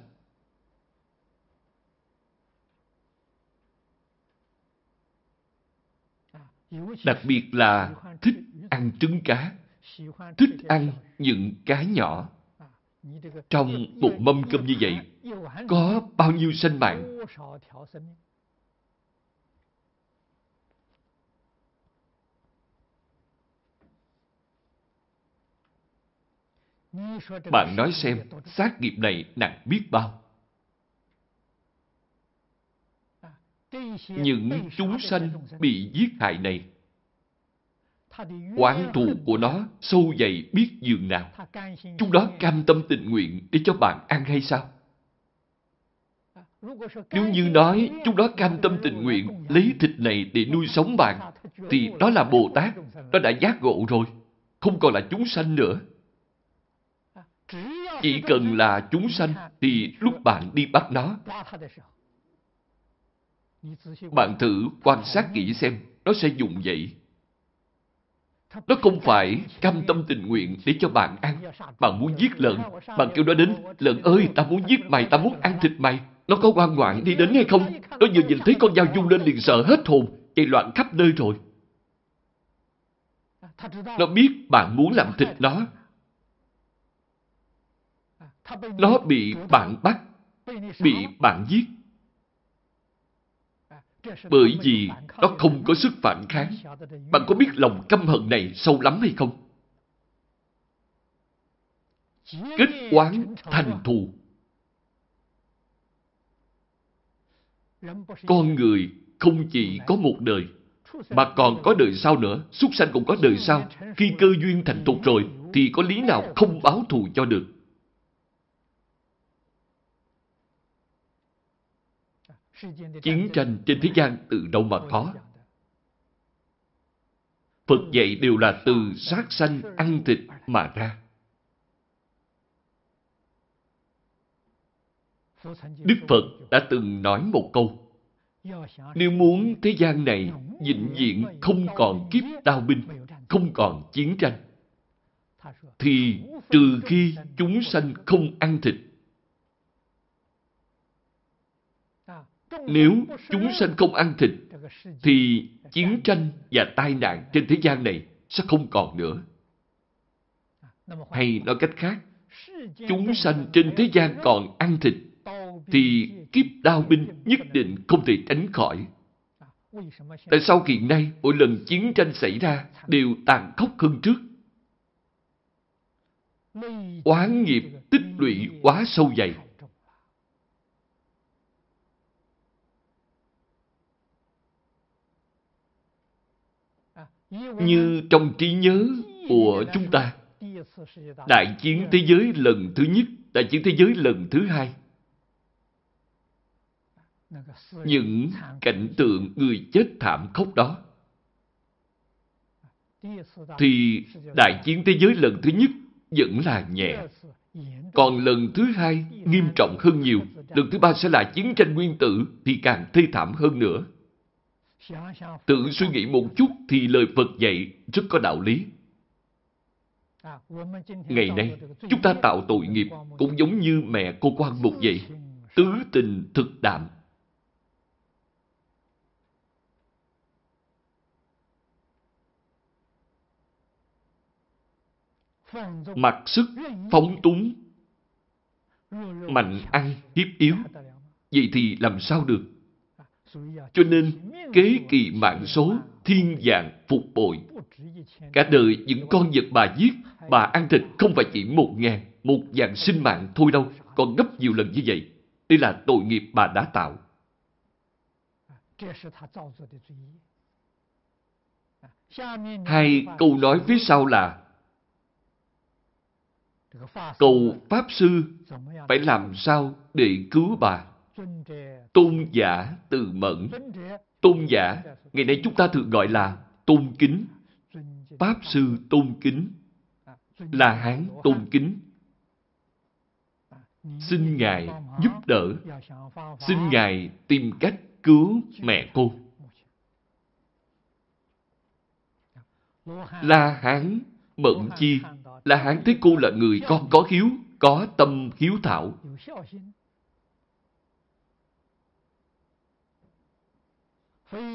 Đặc biệt là thích ăn trứng cá, thích ăn những cái nhỏ. Trong một mâm cơm như vậy, có bao nhiêu sinh mạng? Bạn nói xem, sát nghiệp này nặng biết bao. Những chúng sanh bị giết hại này, quán thù của nó sâu dày biết dường nào. Chúng đó cam tâm tình nguyện để cho bạn ăn hay sao? Nếu như nói chúng đó cam tâm tình nguyện lấy thịt này để nuôi sống bạn, thì đó là Bồ Tát, nó đã giác ngộ rồi, không còn là chúng sanh nữa. Chỉ cần là chúng sanh thì lúc bạn đi bắt nó, bạn thử quan sát kỹ xem nó sẽ dùng vậy. Nó không phải cam tâm tình nguyện để cho bạn ăn. Bạn muốn giết lợn, bạn kêu nó đến, lợn ơi, ta muốn giết mày, ta muốn ăn thịt mày. Nó có ngoan ngoại đi đến hay không? Nó vừa nhìn thấy con dao dung lên liền sợ hết hồn, chạy loạn khắp nơi rồi. Nó biết bạn muốn làm thịt nó, nó bị bạn bắt, bị bạn giết. Bởi vì nó không có sức phản kháng. Bạn có biết lòng căm hận này sâu lắm hay không? Kết quán thành thù. Con người không chỉ có một đời, mà còn có đời sau nữa. Súc sanh cũng có đời sau. Khi cơ duyên thành tục rồi, thì có lý nào không báo thù cho được. Chiến tranh trên thế gian từ đâu mà có? Phật dạy đều là từ sát sanh ăn thịt mà ra. Đức Phật đã từng nói một câu Nếu muốn thế gian này vĩnh viễn không còn kiếp đao binh, không còn chiến tranh thì trừ khi chúng sanh không ăn thịt. Nếu chúng sanh không ăn thịt, thì chiến tranh và tai nạn trên thế gian này sẽ không còn nữa. Hay nói cách khác, chúng sanh trên thế gian còn ăn thịt, thì kiếp đao binh nhất định không thể tránh khỏi. Tại sao hiện nay mỗi lần chiến tranh xảy ra đều tàn khốc hơn trước? Oán nghiệp tích lũy quá sâu dày. Như trong trí nhớ của chúng ta, đại chiến thế giới lần thứ nhất, đại chiến thế giới lần thứ hai, những cảnh tượng người chết thảm khốc đó, thì đại chiến thế giới lần thứ nhất vẫn là nhẹ. Còn lần thứ hai nghiêm trọng hơn nhiều. Lần thứ ba sẽ là chiến tranh nguyên tử thì càng thê thảm hơn nữa. Tự suy nghĩ một chút thì lời Phật dạy rất có đạo lý. Ngày nay, chúng ta tạo tội nghiệp cũng giống như mẹ cô quan mục vậy. Tứ tình thực đạm. Mặc sức, phóng túng, mạnh ăn, hiếp yếu. Vậy thì làm sao được? Cho nên, kế kỳ mạng số, thiên dạng phục bội. Cả đời những con vật bà giết, bà ăn thịt không phải chỉ một ngàn, một dạng sinh mạng thôi đâu, còn gấp nhiều lần như vậy. Đây là tội nghiệp bà đã tạo. Hai câu nói phía sau là Cầu Pháp Sư phải làm sao để cứu bà? Tôn giả từ mẫn. Tôn giả, ngày nay chúng ta thường gọi là tôn kính. Pháp Sư tôn kính. Là Hán tôn kính. Xin Ngài giúp đỡ. Xin Ngài tìm cách cứu mẹ cô. La Hán Mẫn Chi là hán thấy cô là người con có hiếu, có tâm hiếu thảo.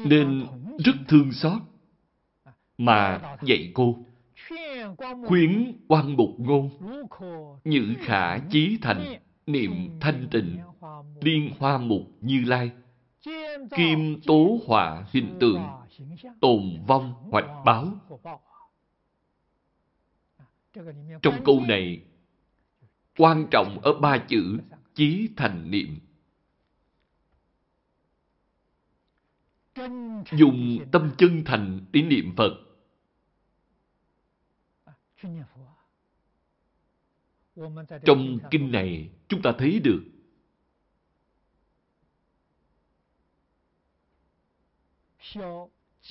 Nên rất thương xót mà dạy cô. Khuyến quan mục ngôn, nhữ khả chí thành, niệm thanh tịnh, liên hoa mục như lai, kim tố họa hình tượng, tồn vong hoạch báo. Trong câu này, quan trọng ở ba chữ chí thành niệm. Dùng tâm chân thành để niệm Phật. Trong kinh này, chúng ta thấy được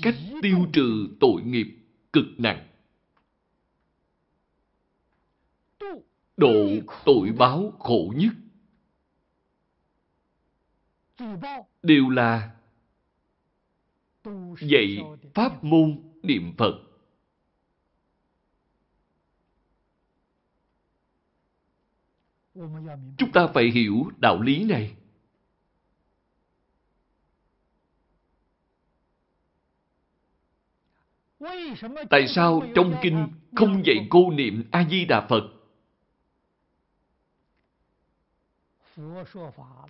cách tiêu trừ tội nghiệp cực nặng. độ tội báo khổ nhất đều là dạy pháp môn niệm Phật. Chúng ta phải hiểu đạo lý này. Tại sao trong kinh không dạy cô niệm A-di-đà Phật?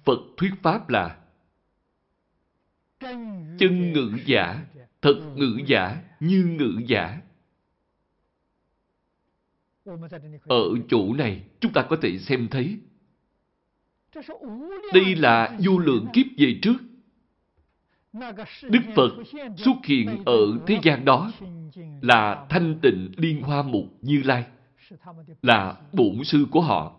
Phật thuyết Pháp là chân ngữ giả, thật ngữ giả, như ngữ giả. Ở chỗ này, chúng ta có thể xem thấy. Đây là vô lượng kiếp về trước. Đức Phật xuất hiện ở thế gian đó là thanh tịnh liên hoa mục Như Lai, là bổn sư của họ.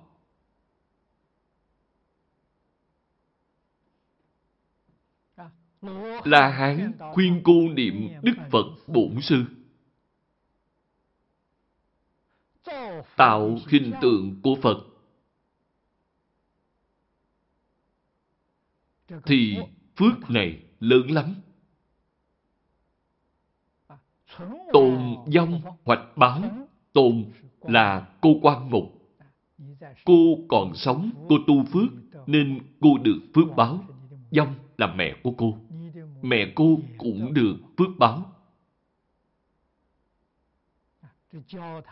La Hán khuyên cô niệm Đức Phật Bổn Sư. Tạo hình tượng của Phật. Thì phước này lớn lắm. Tôn dông hoạch báo, tôn là cô quan mục. Cô còn sống, cô tu phước, nên cô được phước báo. Dông là mẹ của cô. Mẹ cô cũng được phước báo.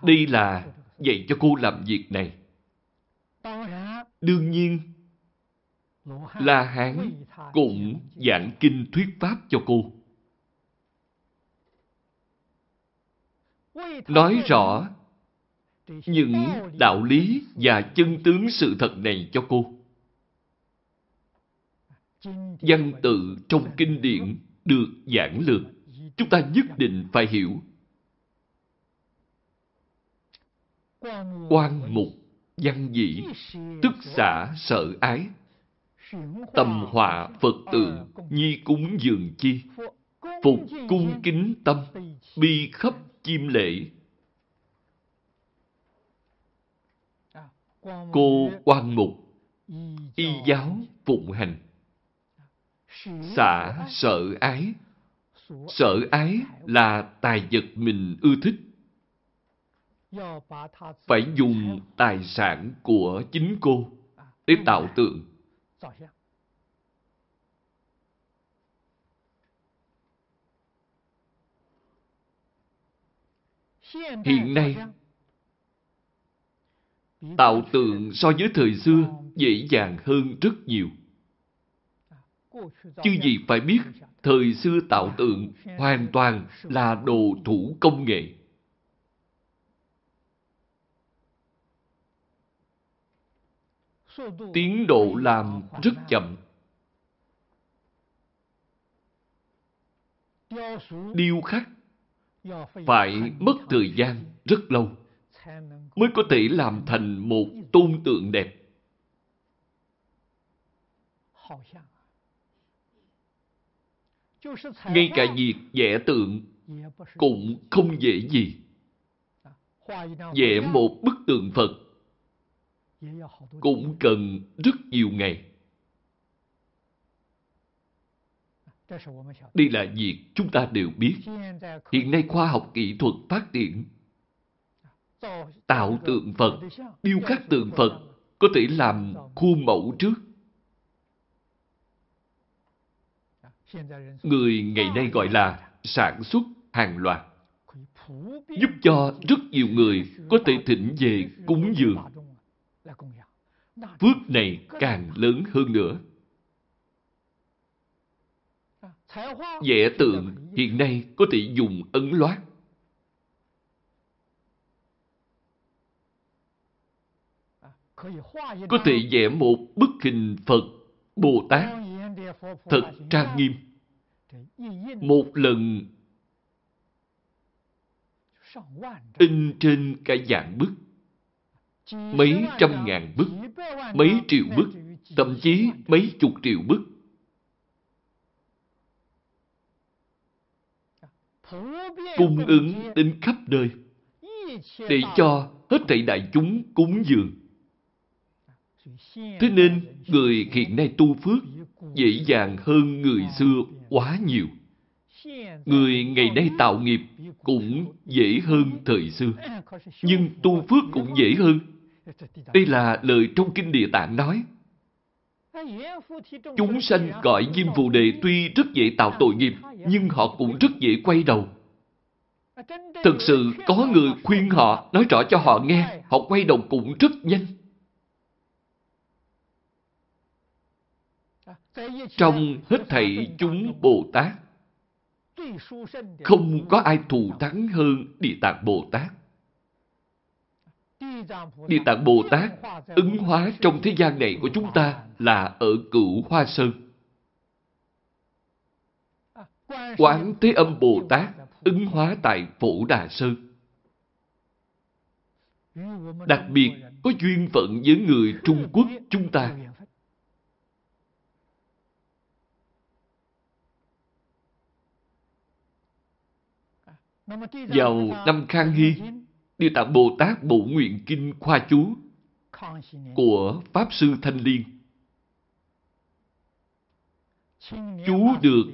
Đây là dạy cho cô làm việc này. Đương nhiên, La Hán cũng giảng kinh thuyết pháp cho cô. Nói rõ những đạo lý và chân tướng sự thật này cho cô. Văn tự trong kinh điển được giảng lược, chúng ta nhất định phải hiểu. Quan mục văn dĩ, tức xả sợ ái, tầm họa Phật tự nhi cúng dường chi, phục cung kính tâm, bi khắp chim lễ. Cô quan mục, y giáo phụng hành, xả sợ ái. Sợ ái là tài vật mình ưa thích. Phải dùng tài sản của chính cô để tạo tượng. Hiện nay, tạo tượng so với thời xưa dễ dàng hơn rất nhiều. Chứ gì phải biết, thời xưa tạo tượng hoàn toàn là đồ thủ công nghệ. Tiến độ làm rất chậm. Điêu khắc phải mất thời gian rất lâu mới có thể làm thành một tôn tượng đẹp. Ngay cả việc vẽ tượng cũng không dễ gì. Vẽ một bức tượng Phật cũng cần rất nhiều ngày. Đây là việc chúng ta đều biết. Hiện nay khoa học kỹ thuật phát triển. Tạo tượng Phật, điêu khắc tượng Phật có thể làm khuôn mẫu trước. Người ngày nay gọi là sản xuất hàng loạt, giúp cho rất nhiều người có thể thỉnh về cúng dường. Phước này càng lớn hơn nữa. Vẽ tượng hiện nay có thể dùng ấn loát. Có thể vẽ một bức hình Phật, Bồ Tát thật trang nghiêm. Một lần in trên cả dạng bức, mấy trăm ngàn bức, mấy triệu bức, thậm chí mấy chục triệu bức. Cung ứng đến khắp nơi, để cho hết thảy đại chúng cúng dường. Thế nên, người hiện nay tu phước dễ dàng hơn người xưa quá nhiều. Người ngày nay tạo nghiệp cũng dễ hơn thời xưa. Nhưng tu phước cũng dễ hơn. Đây là lời trong Kinh Địa Tạng nói. Chúng sanh gọi diêm phù đề tuy rất dễ tạo tội nghiệp, nhưng họ cũng rất dễ quay đầu. Thực sự có người khuyên họ, nói rõ cho họ nghe, họ quay đầu cũng rất nhanh. Trong hết thảy chúng Bồ Tát, không có ai thù thắng hơn Địa Tạng Bồ Tát. Địa Tạng Bồ Tát ứng hóa trong thế gian này của chúng ta là ở cửu Hoa Sơn. Quán Thế Âm Bồ Tát ứng hóa tại Phổ Đà Sơn. Đặc biệt có duyên phận với người Trung Quốc chúng ta. Vào năm Khang Hy, Địa Tạng Bồ Tát Bộ Nguyện Kinh Khoa Chú của Pháp Sư Thanh Liên. Chú được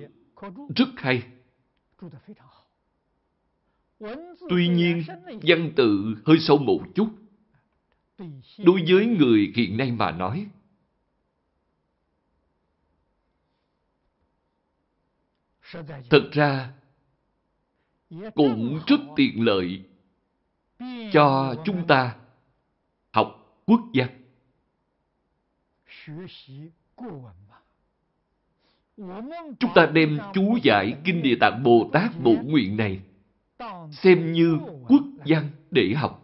rất hay. Tuy nhiên, văn tự hơi sâu một chút. Đối với người hiện nay mà nói, thật ra cũng rất tiện lợi cho chúng ta học quốc văn. Chúng ta đem chú giải Kinh Địa Tạng Bồ Tát Bộ Nguyện này xem như quốc văn để học.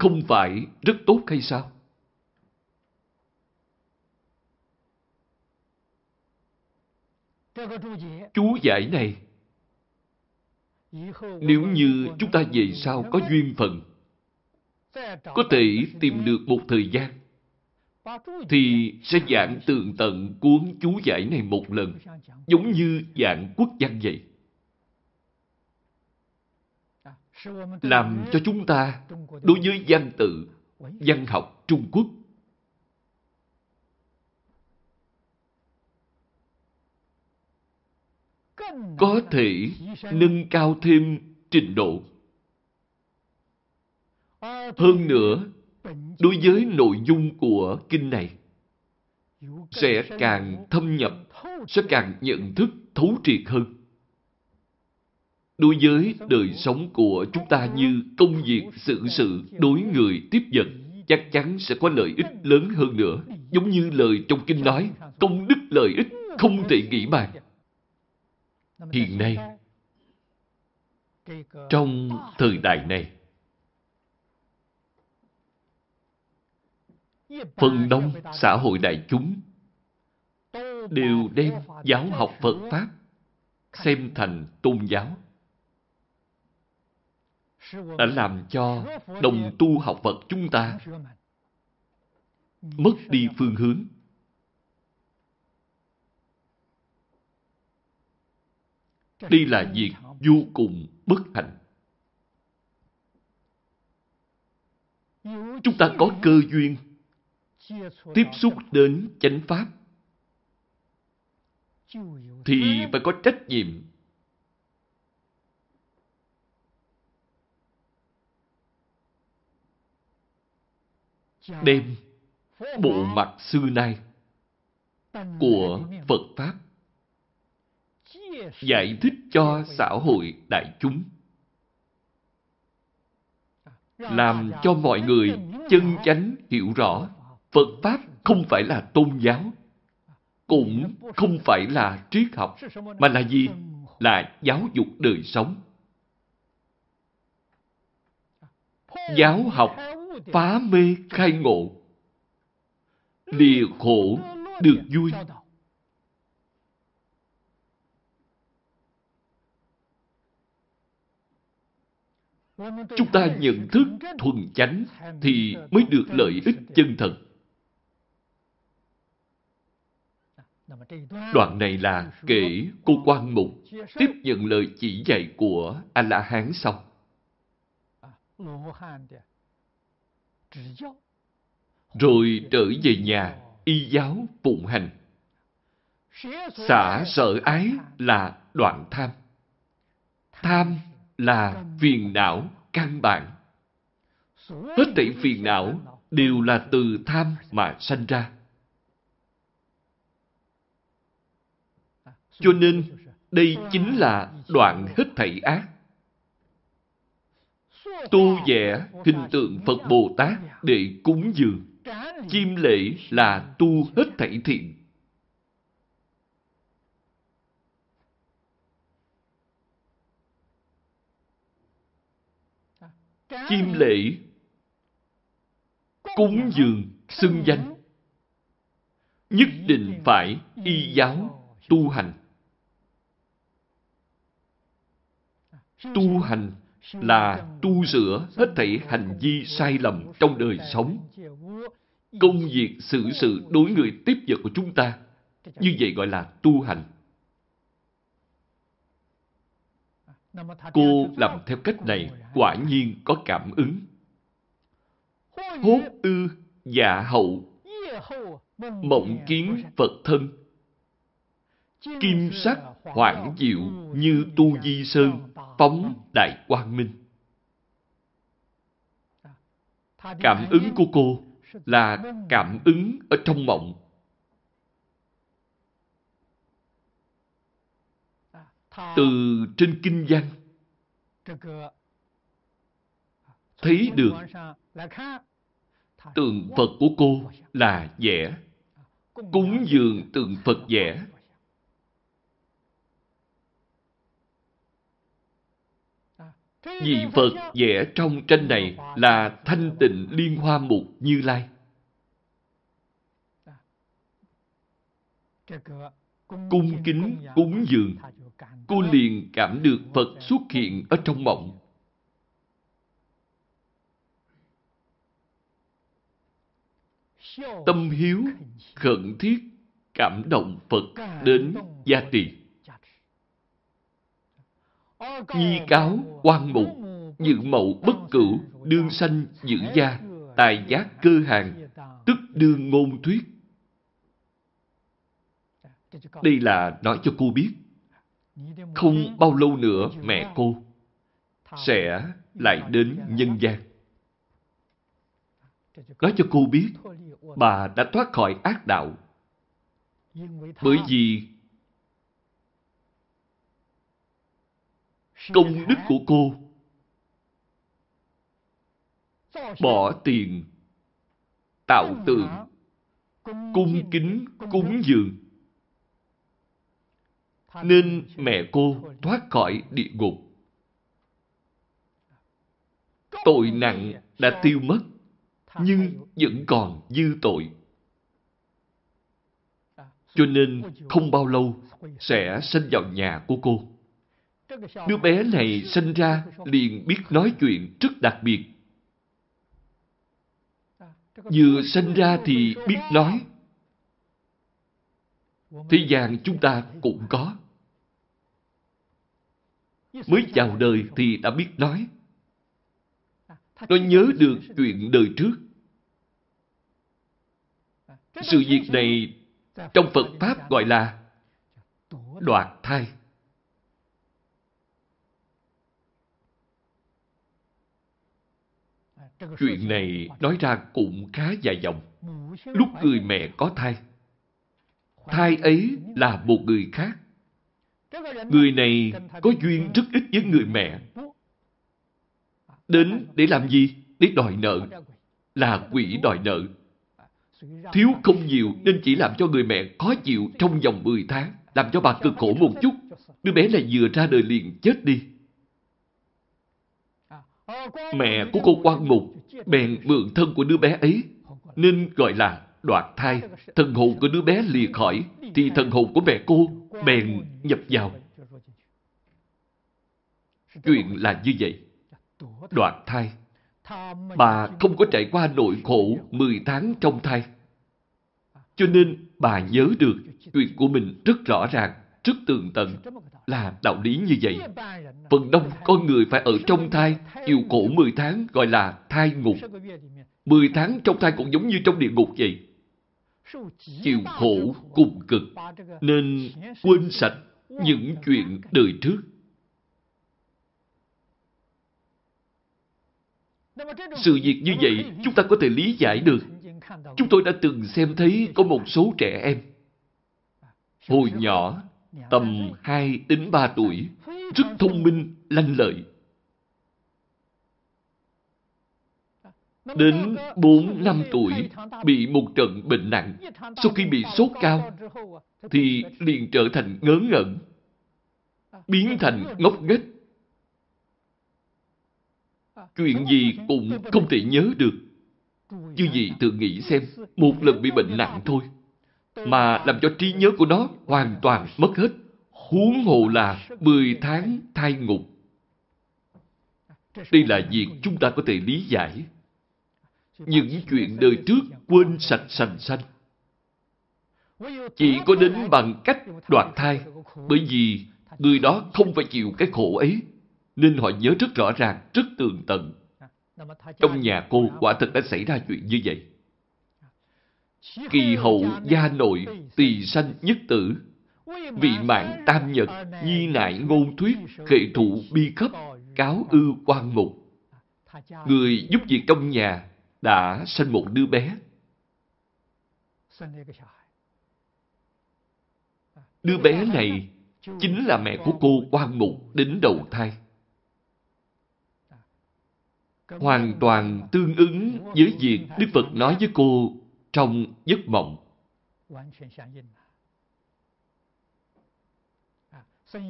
Không phải rất tốt hay sao? Chú giải này, nếu như chúng ta về sau có duyên phận, có thể tìm được một thời gian, thì sẽ giảng tường tận cuốn chú giải này một lần, giống như dạng quốc văn vậy. Làm cho chúng ta đối với văn tự, văn học trung quốc có thể nâng cao thêm trình độ. Hơn nữa, đối với nội dung của kinh này, sẽ càng thâm nhập, sẽ càng nhận thức thấu triệt hơn. Đối với đời sống của chúng ta như công việc, sự sự, đối người, tiếp vật, chắc chắn sẽ có lợi ích lớn hơn nữa. Giống như lời trong kinh nói, công đức lợi ích không thể nghĩ bàn. Hiện nay, trong thời đại này, phần đông xã hội đại chúng đều đem giáo học Phật Pháp. Xem thành tôn giáo. Đã làm cho đồng tu học Phật chúng ta mất đi phương hướng Đây là việc vô cùng bất hạnh. Chúng ta có cơ duyên tiếp xúc đến chánh pháp thì phải có trách nhiệm đem bộ mặt xưa nay của Phật Pháp giải thích cho xã hội đại chúng làm cho mọi người chân chánh hiểu rõ Phật Pháp không phải là tôn giáo, cũng không phải là triết học, mà là gì? Là giáo dục đời sống. Giáo học phá mê khai ngộ, lìa khổ được vui. Chúng ta nhận thức thuần chánh thì mới được lợi ích chân thật. Đoạn này là kể cô quan mục tiếp nhận lời chỉ dạy của A-la-hán xong. Rồi trở về nhà, y giáo phụng hành. Xả sợ ái là đoạn tham. Tham là phiền não căn bản. Hết thảy phiền não đều là từ tham mà sanh ra. Cho nên, đây chính là đoạn hết thảy ác. Tu vẽ hình tượng Phật Bồ Tát để cúng dường. Chiêm lễ là tu hết thảy thiện. Chiêm lễ Cúng dường xưng danh. Nhất định phải y giáo tu hành. Tu hành là tu sửa hết thảy hành vi sai lầm trong đời sống. Công việc xử sự đối người tiếp vật của chúng ta. Như vậy gọi là tu hành. Cô làm theo cách này quả nhiên có cảm ứng. Hốt ư dạ hậu Mộng kiến Phật thân Kim sắc hoảng diệu như tu di sơn, phóng đại quang minh. Cảm ứng của cô là cảm ứng ở trong mộng. Từ trên kinh văn. Thấy được tượng Phật của cô là vẽ. Cúng dường tượng Phật vẽ. Vị Phật vẽ trong tranh này là thanh tịnh liên hoa mục Như Lai. Cung kính cúng dường, cô liền cảm được Phật xuất hiện ở trong mộng. Tâm hiếu khẩn thiết cảm động Phật đến gia trì. Nhi cáo quan mục, dự mậu bất cửu, đương sanh giữ gia, tài giác cơ hàng, tức đương ngôn thuyết. Đây là nói cho cô biết, không bao lâu nữa mẹ cô sẽ lại đến nhân gian. Nói cho cô biết, bà đã thoát khỏi ác đạo. Bởi vì công đức của cô bỏ tiền tạo tượng cung kính cúng dường nên mẹ cô thoát khỏi địa ngục tội nặng đã tiêu mất, nhưng vẫn còn dư tội cho nên không bao lâu sẽ sinh vào nhà của cô Đứa bé này sinh ra liền biết nói chuyện rất đặc biệt. Vừa sinh ra thì biết nói. Thế gian chúng ta cũng có. Mới chào đời thì đã biết nói. Nó nhớ được chuyện đời trước. Sự việc này trong Phật Pháp gọi là đoạt thai. Chuyện này nói ra cũng khá dài dòng. Lúc người mẹ có thai, thai ấy là một người khác. Người này có duyên rất ít với người mẹ. Đến để làm gì? Để đòi nợ. Là quỷ đòi nợ. Thiếu không nhiều nên chỉ làm cho người mẹ khó chịu trong vòng 10 tháng, làm cho bà cực khổ một chút. Đứa bé này vừa ra đời liền chết đi. Mẹ của cô quan mục bèn mượn thân của đứa bé ấy, nên gọi là đoạt thai. Thần hồn của đứa bé lìa khỏi, thì thần hồn của mẹ cô bèn nhập vào. Chuyện là như vậy. Đoạt thai. Bà không có trải qua nỗi khổ 10 tháng trong thai. Cho nên bà nhớ được chuyện của mình rất rõ ràng, rất tường tận là đạo lý như vậy. Phần đông con người phải ở trong thai, chịu khổ 10 tháng gọi là thai ngục. 10 tháng trong thai cũng giống như trong địa ngục vậy. Chịu khổ cùng cực, nên quên sạch những chuyện đời trước. Sự việc như vậy chúng ta có thể lý giải được. Chúng tôi đã từng xem thấy có một số trẻ em. Hồi nhỏ tầm 2 đến 3 tuổi, rất thông minh, lanh lợi. Đến 4 năm tuổi, bị một trận bệnh nặng. Sau khi bị sốt cao, thì liền trở thành ngớ ngẩn, biến thành ngốc nghếch. Chuyện gì cũng không thể nhớ được. Chứ gì tự nghĩ xem, một lần bị bệnh nặng thôi, mà làm cho trí nhớ của nó hoàn toàn mất hết. Huống hồ là 10 tháng thai ngục. Đây là việc chúng ta có thể lý giải. Những chuyện đời trước quên sạch sành xanh. Chỉ có đến bằng cách đoạt thai, bởi vì người đó không phải chịu cái khổ ấy, nên họ nhớ rất rõ ràng, rất tường tận. Trong nhà cô quả thật đã xảy ra chuyện như vậy kỳ hậu gia nội tỳ sanh nhất tử vị mạng tam nhật, nhi nại ngôn thuyết, khệ thụ bi cấp, cáo ư quan mục. Người giúp việc trong nhà đã sinh một đứa bé. Đứa bé này chính là mẹ của cô quan mục đến đầu thai. Hoàn toàn tương ứng với việc Đức Phật nói với cô trong giấc mộng.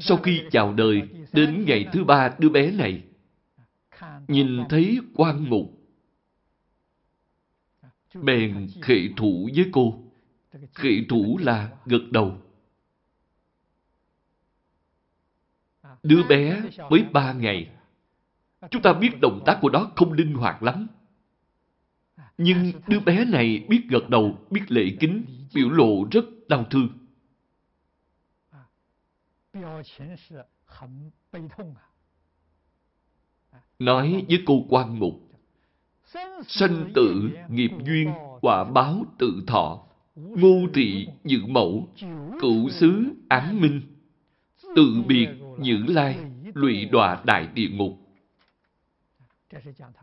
Sau khi chào đời, đến ngày thứ ba đứa bé này, nhìn thấy quan mục, bèn khệ thủ với cô. Khệ thủ là gật đầu. Đứa bé mới ba ngày. Chúng ta biết động tác của nó không linh hoạt lắm. Nhưng đứa bé này biết gật đầu, biết lễ kính, biểu lộ rất đau thương. Nói với cô quan mục, sanh tử, nghiệp duyên, quả báo tự thọ, ngô thị, dự mẫu, cửu xứ, án minh, tự biệt, nhữ lai, lụy đọa đại địa ngục.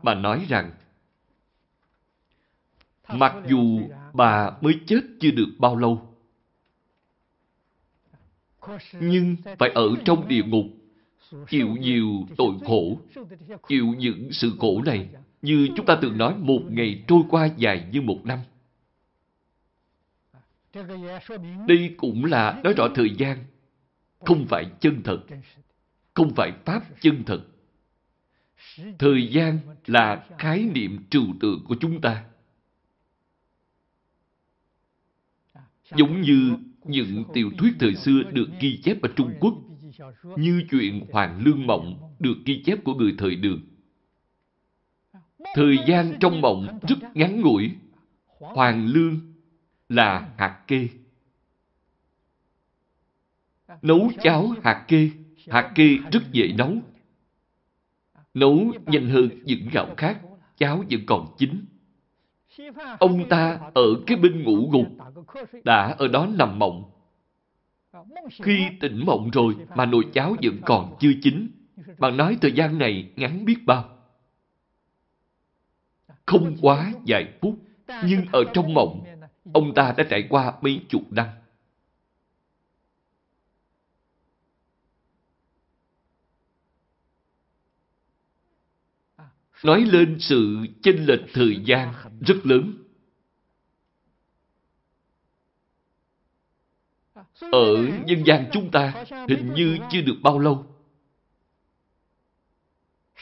bà nói rằng, mặc dù bà mới chết chưa được bao lâu, nhưng phải ở trong địa ngục, chịu nhiều tội khổ, chịu những sự khổ này, như chúng ta từng nói một ngày trôi qua dài như một năm. Đây cũng là nói rõ thời gian, không phải chân thật, không phải pháp chân thật. Thời gian là khái niệm trừu tượng của chúng ta. Giống như những tiểu thuyết thời xưa được ghi chép ở Trung Quốc, như chuyện Hoàng Lương Mộng được ghi chép của người thời đường. Thời gian trong mộng rất ngắn ngủi. Hoàng Lương là hạt kê. Nấu cháo hạt kê, hạt kê rất dễ nấu. Nấu nhanh hơn những gạo khác, cháo vẫn còn chín. Ông ta ở cái bên ngủ gục, đã ở đó nằm mộng. Khi tỉnh mộng rồi mà nồi cháo vẫn còn chưa chín, bạn nói thời gian này ngắn biết bao. Không quá vài phút, nhưng ở trong mộng, ông ta đã trải qua mấy chục năm. nói lên sự chênh lệch thời gian rất lớn. Ở nhân gian chúng ta hình như chưa được bao lâu.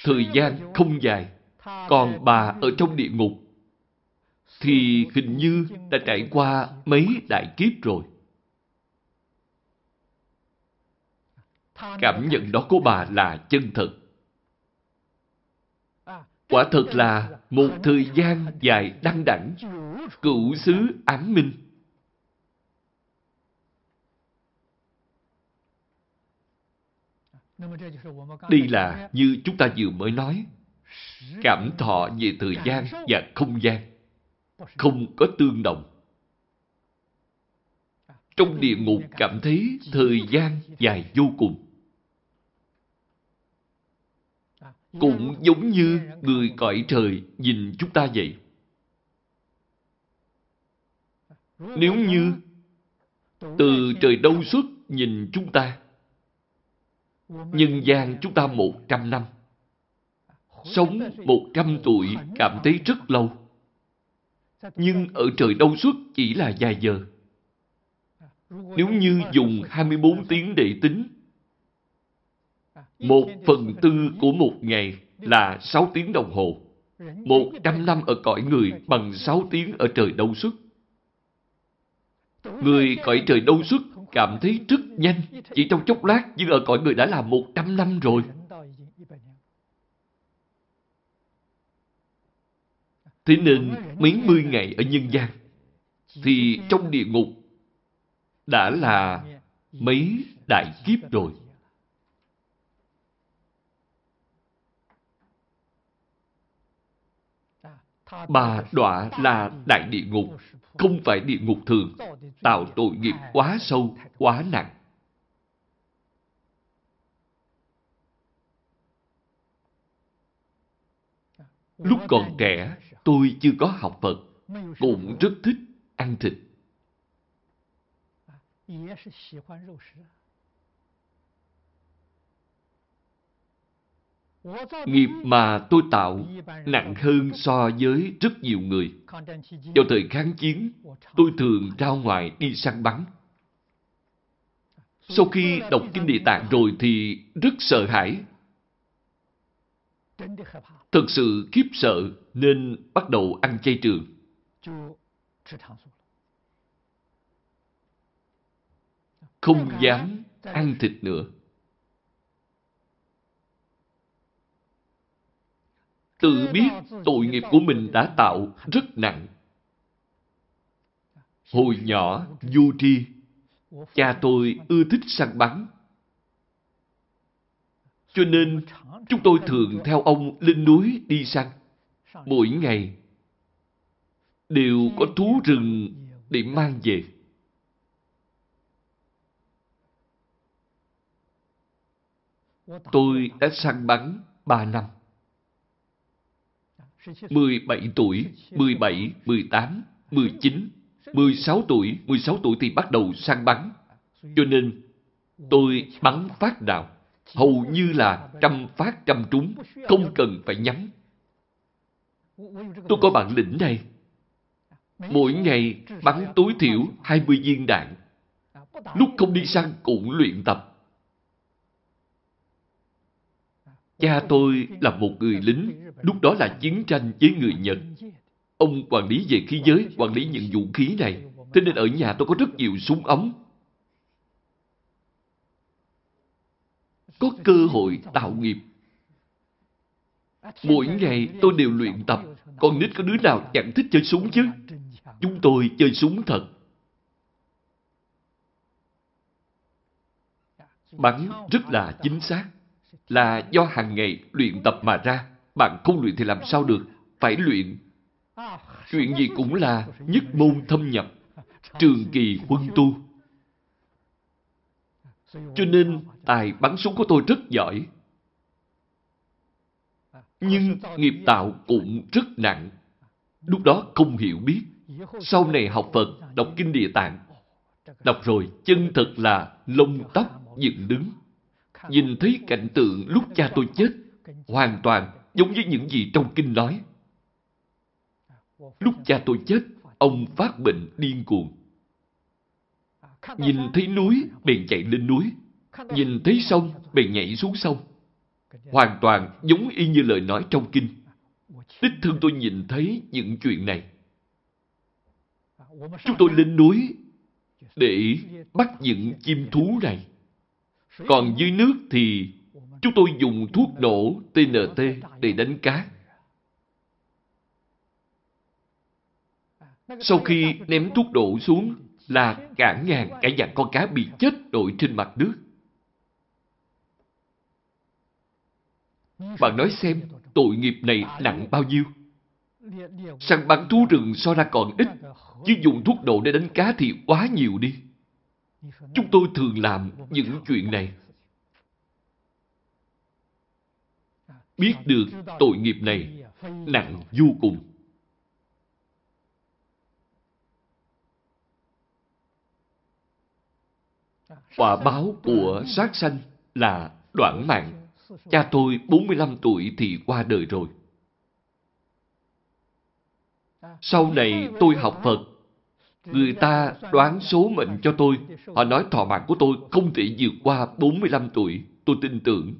Thời gian không dài, còn bà ở trong địa ngục thì hình như đã trải qua mấy đại kiếp rồi. Cảm nhận đó của bà là chân thật. Quả thật là một thời gian dài đăng đẳng, cựu xứ án minh. Đây là như chúng ta vừa mới nói, cảm thọ về thời gian và không gian, không có tương đồng. Trong địa ngục cảm thấy thời gian dài vô cùng. cũng giống như người cõi trời nhìn chúng ta vậy. Nếu như từ trời đâu xuất nhìn chúng ta, nhân gian chúng ta một trăm năm, sống một trăm tuổi cảm thấy rất lâu. Nhưng ở trời đâu suốt chỉ là vài giờ. Nếu như dùng 24 tiếng để tính, một phần tư của một ngày là sáu tiếng đồng hồ. Một trăm năm ở cõi người bằng sáu tiếng ở trời đâu suốt. Người cõi trời đâu suốt cảm thấy rất nhanh, chỉ trong chốc lát, nhưng ở cõi người đã là một trăm năm rồi. Thế nên mấy mươi ngày ở nhân gian thì trong địa ngục đã là mấy đại kiếp rồi. Bà đọa là đại địa ngục, không phải địa ngục thường, tạo tội nghiệp quá sâu, quá nặng. Lúc còn trẻ, tôi chưa có học Phật, cũng rất thích ăn thịt. Nghiệp mà tôi tạo nặng hơn so với rất nhiều người. Vào thời kháng chiến, tôi thường ra ngoài đi săn bắn. Sau khi đọc Kinh Địa Tạng rồi thì rất sợ hãi. Thực sự khiếp sợ nên bắt đầu ăn chay trường. Không dám ăn thịt nữa. Tự biết tội nghiệp của mình đã tạo rất nặng. Hồi nhỏ, du tri, cha tôi ưa thích săn bắn. Cho nên, chúng tôi thường theo ông lên núi đi săn. Mỗi ngày, đều có thú rừng để mang về. Tôi đã săn bắn 3 năm. 17 tuổi, 17, 18, 19, 16 tuổi, 16 tuổi thì bắt đầu săn bắn. Cho nên, tôi bắn phát đạo, hầu như là trăm phát trăm trúng, không cần phải nhắm. Tôi có bản lĩnh này. Mỗi ngày bắn tối thiểu 20 viên đạn. Lúc không đi săn cũng luyện tập. Cha tôi là một người lính, lúc đó là chiến tranh với người Nhật. Ông quản lý về khí giới, quản lý những vũ khí này. Thế nên ở nhà tôi có rất nhiều súng ống. Có cơ hội tạo nghiệp. Mỗi ngày tôi đều luyện tập. Con nít có đứa nào chẳng thích chơi súng chứ? Chúng tôi chơi súng thật. Bắn rất là chính xác là do hàng ngày luyện tập mà ra. Bạn không luyện thì làm sao được? Phải luyện. Chuyện gì cũng là nhất môn thâm nhập, trường kỳ huân tu. Cho nên tài bắn súng của tôi rất giỏi. Nhưng nghiệp tạo cũng rất nặng. Lúc đó không hiểu biết. Sau này học Phật, đọc Kinh Địa Tạng. Đọc rồi chân thật là lông tóc dựng đứng nhìn thấy cảnh tượng lúc cha tôi chết, hoàn toàn giống với những gì trong kinh nói. Lúc cha tôi chết, ông phát bệnh điên cuồng. Nhìn thấy núi, bèn chạy lên núi. Nhìn thấy sông, bèn nhảy xuống sông. Hoàn toàn giống y như lời nói trong kinh. Đích thương tôi nhìn thấy những chuyện này. Chúng tôi lên núi để bắt những chim thú này. Còn dưới nước thì chúng tôi dùng thuốc nổ TNT để đánh cá. Sau khi ném thuốc nổ xuống là cả ngàn cả dạng con cá bị chết nổi trên mặt nước. Bạn nói xem tội nghiệp này nặng bao nhiêu? Săn bắn thú rừng so ra còn ít, chứ dùng thuốc nổ để đánh cá thì quá nhiều đi. Chúng tôi thường làm những chuyện này. Biết được tội nghiệp này nặng vô cùng. Quả báo của sát sanh là đoạn mạng. Cha tôi 45 tuổi thì qua đời rồi. Sau này tôi học Phật, Người ta đoán số mệnh cho tôi. Họ nói thọ mạng của tôi không thể vượt qua 45 tuổi. Tôi tin tưởng.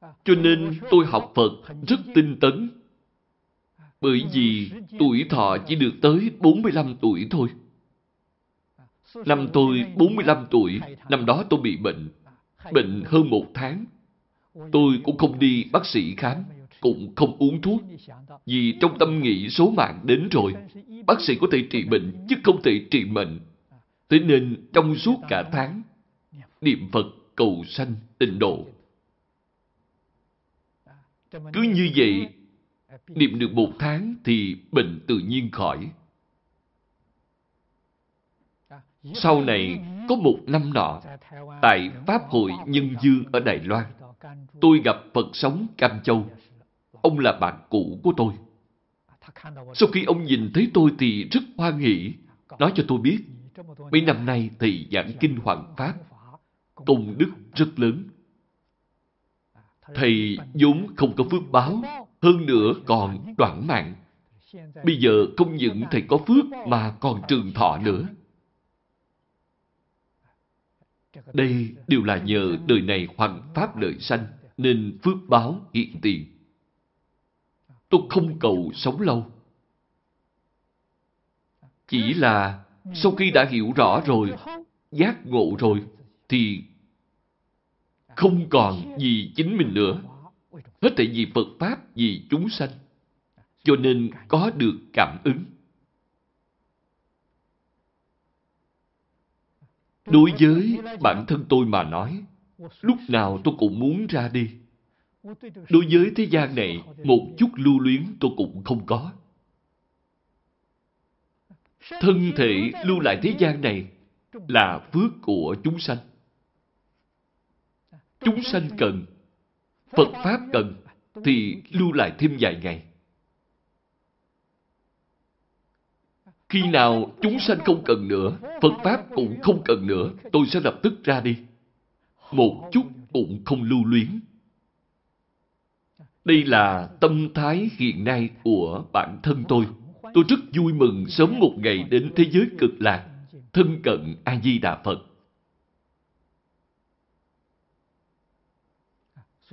Cho nên tôi học Phật rất tinh tấn. Bởi vì tuổi thọ chỉ được tới 45 tuổi thôi. Năm tôi 45 tuổi, năm đó tôi bị bệnh. Bệnh hơn một tháng. Tôi cũng không đi bác sĩ khám cũng không uống thuốc. Vì trong tâm nghĩ số mạng đến rồi, bác sĩ có thể trị bệnh chứ không thể trị mệnh. Thế nên trong suốt cả tháng, niệm Phật cầu sanh tịnh độ. Cứ như vậy, niệm được một tháng thì bệnh tự nhiên khỏi. Sau này, có một năm nọ, tại Pháp hội Nhân Dương ở Đài Loan, tôi gặp Phật sống Cam Châu. Ông là bạn cũ của tôi. Sau khi ông nhìn thấy tôi thì rất hoan hỷ, nói cho tôi biết, mấy năm nay thì giảng kinh Hoàng Pháp, công đức rất lớn. Thầy vốn không có phước báo, hơn nữa còn đoạn mạng. Bây giờ không những thầy có phước mà còn trường thọ nữa. Đây đều là nhờ đời này hoằng pháp lợi sanh, nên phước báo hiện tiền. Tôi không cầu sống lâu. Chỉ là sau khi đã hiểu rõ rồi, giác ngộ rồi, thì không còn vì chính mình nữa. Hết thảy vì Phật Pháp, vì chúng sanh. Cho nên có được cảm ứng. Đối với bản thân tôi mà nói, lúc nào tôi cũng muốn ra đi. Đối với thế gian này, một chút lưu luyến tôi cũng không có. Thân thể lưu lại thế gian này là phước của chúng sanh. Chúng sanh cần, Phật Pháp cần, thì lưu lại thêm vài ngày. Khi nào chúng sanh không cần nữa, Phật Pháp cũng không cần nữa, tôi sẽ lập tức ra đi. Một chút cũng không lưu luyến. Đây là tâm thái hiện nay của bản thân tôi. Tôi rất vui mừng sớm một ngày đến thế giới cực lạc, thân cận A-di-đà Phật.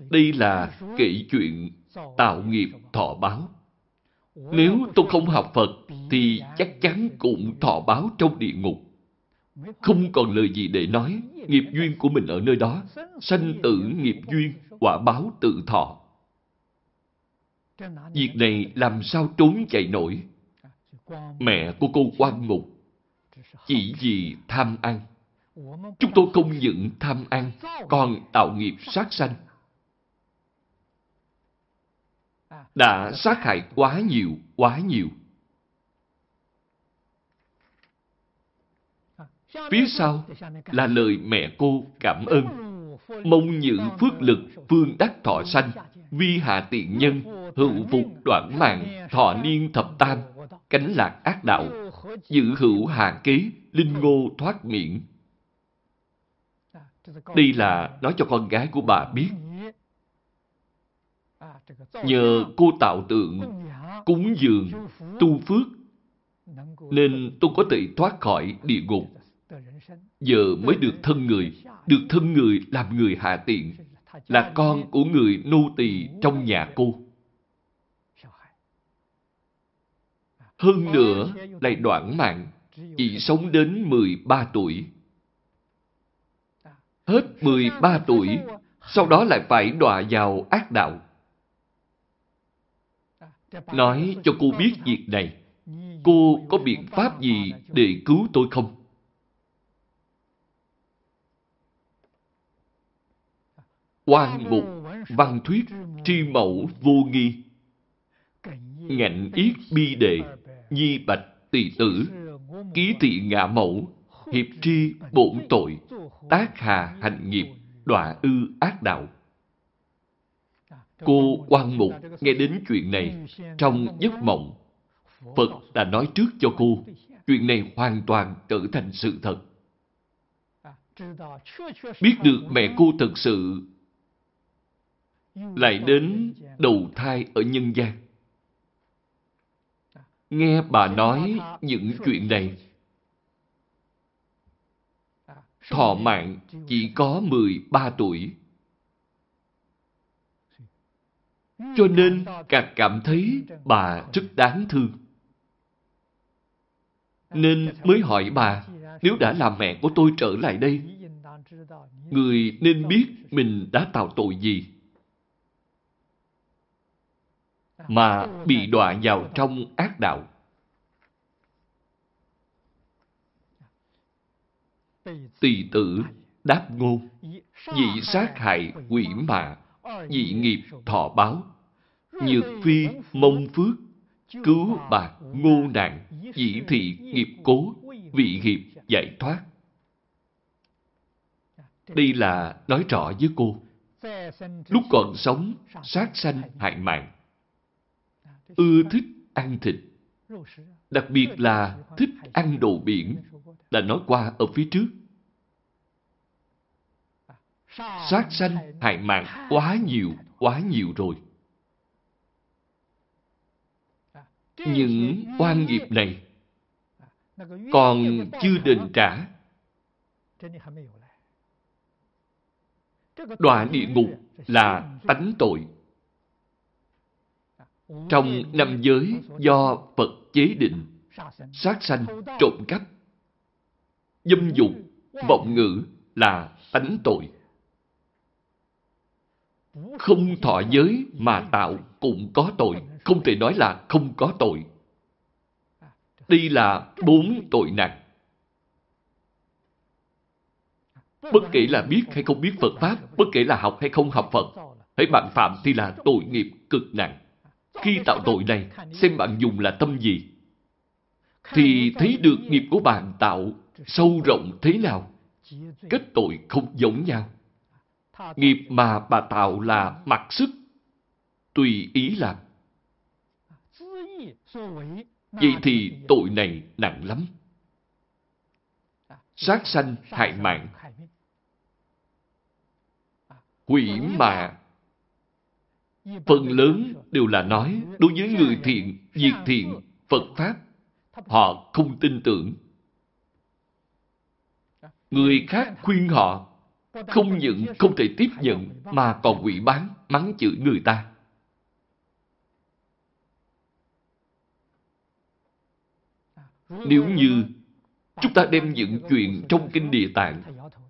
Đây là kể chuyện tạo nghiệp thọ báo. Nếu tôi không học Phật, thì chắc chắn cũng thọ báo trong địa ngục. Không còn lời gì để nói, nghiệp duyên của mình ở nơi đó, sanh tử nghiệp duyên, quả báo tự thọ. Việc này làm sao trốn chạy nổi? Mẹ của cô quan ngục chỉ vì tham ăn. Chúng tôi không những tham ăn, còn tạo nghiệp sát sanh. Đã sát hại quá nhiều, quá nhiều. Phía sau là lời mẹ cô cảm ơn. Mong những phước lực phương đắc thọ sanh, vi hạ tiện nhân, hữu phục đoạn mạng, thọ niên thập tam, cánh lạc ác đạo, giữ hữu hạ kế, linh ngô thoát miệng. Đây là nói cho con gái của bà biết. Nhờ cô tạo tượng, cúng dường, tu phước, nên tôi có thể thoát khỏi địa ngục. Giờ mới được thân người, được thân người làm người hạ tiện, là con của người nô tỳ trong nhà cô. Hơn nữa, lại đoạn mạng, chỉ sống đến 13 tuổi. Hết 13 tuổi, sau đó lại phải đọa vào ác đạo. Nói cho cô biết việc này, cô có biện pháp gì để cứu tôi không? Quan mục, văn thuyết, tri mẫu, vô nghi. Ngạnh yết bi đề, nhi bạch, tỳ tử, ký tỵ ngạ mẫu, hiệp tri, bổn tội, tác hà hành nghiệp, đọa ư ác đạo. Cô quan mục nghe đến chuyện này trong giấc mộng. Phật đã nói trước cho cô, chuyện này hoàn toàn trở thành sự thật. Biết được mẹ cô thật sự lại đến đầu thai ở nhân gian. Nghe bà nói những chuyện này, thọ mạng chỉ có 13 tuổi. Cho nên càng cảm thấy bà rất đáng thương. Nên mới hỏi bà, nếu đã làm mẹ của tôi trở lại đây, người nên biết mình đã tạo tội gì. Mà bị đọa vào trong ác đạo. Tỳ tử, đáp ngôn, dị sát hại quỷ mạ, dị nghiệp thọ báo, nhược phi mông phước, cứu bạc ngô nạn, dĩ thị nghiệp cố, vị hiệp giải thoát. Đây là nói rõ với cô. lúc còn sống sát sanh hại mạng, ưa thích ăn thịt, đặc biệt là thích ăn đồ biển, đã nói qua ở phía trước. Sát sanh hại mạng quá nhiều, quá nhiều rồi. Những oan nghiệp này còn chưa đền trả. Đọa địa ngục là tánh tội. Trong năm giới do Phật chế định, sát sanh, trộm cắp, dâm dục, vọng ngữ là tánh tội. Không thọ giới mà tạo cũng có tội, không thể nói là không có tội. Đây là bốn tội nặng. Bất kể là biết hay không biết Phật Pháp, bất kể là học hay không học Phật, hãy bạn phạm thì là tội nghiệp cực nặng. Khi tạo tội này, xem bạn dùng là tâm gì, thì thấy được nghiệp của bạn tạo sâu rộng thế nào. Kết tội không giống nhau. Nghiệp mà bà tạo là mặc sức, tùy ý làm. Vậy thì tội này nặng lắm. Sát sanh hại mạng. Quỷ mà phần lớn đều là nói đối với người thiện, diệt thiện, Phật Pháp. Họ không tin tưởng. Người khác khuyên họ không những không thể tiếp nhận mà còn quỷ bán, mắng chửi người ta. Nếu như chúng ta đem những chuyện trong kinh địa tạng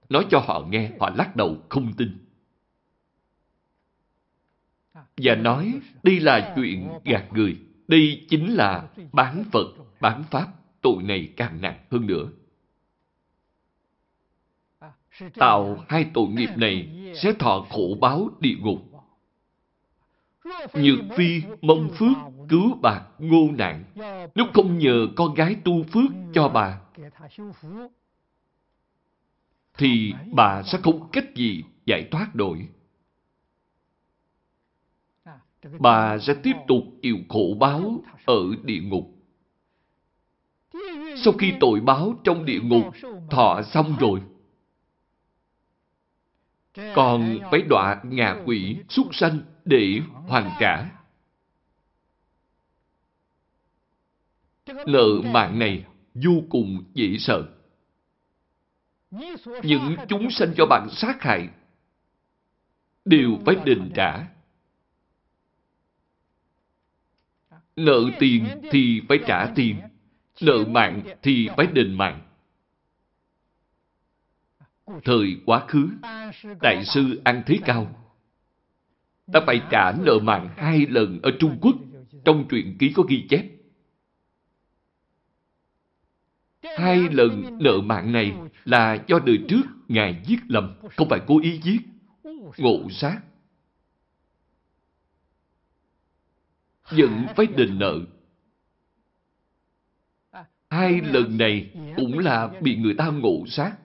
nói cho họ nghe, họ lắc đầu không tin. Và nói đây là chuyện gạt người. Đây chính là bán Phật, bán Pháp. Tội này càng nặng hơn nữa. Tạo hai tội nghiệp này sẽ thọ khổ báo địa ngục. Nhược phi mong phước cứu bà ngô nạn. Nếu không nhờ con gái tu phước cho bà, thì bà sẽ không cách gì giải thoát nổi. Bà sẽ tiếp tục chịu khổ báo ở địa ngục. Sau khi tội báo trong địa ngục thọ xong rồi, còn phải đọa ngạ quỷ súc sanh để hoàn trả. Nợ mạng này vô cùng dễ sợ. Những chúng sanh cho bạn sát hại đều phải đền trả. Nợ tiền thì phải trả tiền, nợ mạng thì phải đền mạng. Thời quá khứ, Đại sư An Thế Cao đã phải trả nợ mạng hai lần ở Trung Quốc trong truyện ký có ghi chép. Hai lần nợ mạng này là do đời trước Ngài giết lầm, không phải cố ý giết, ngộ sát. Vẫn phải đền nợ. Hai lần này cũng là bị người ta ngộ sát.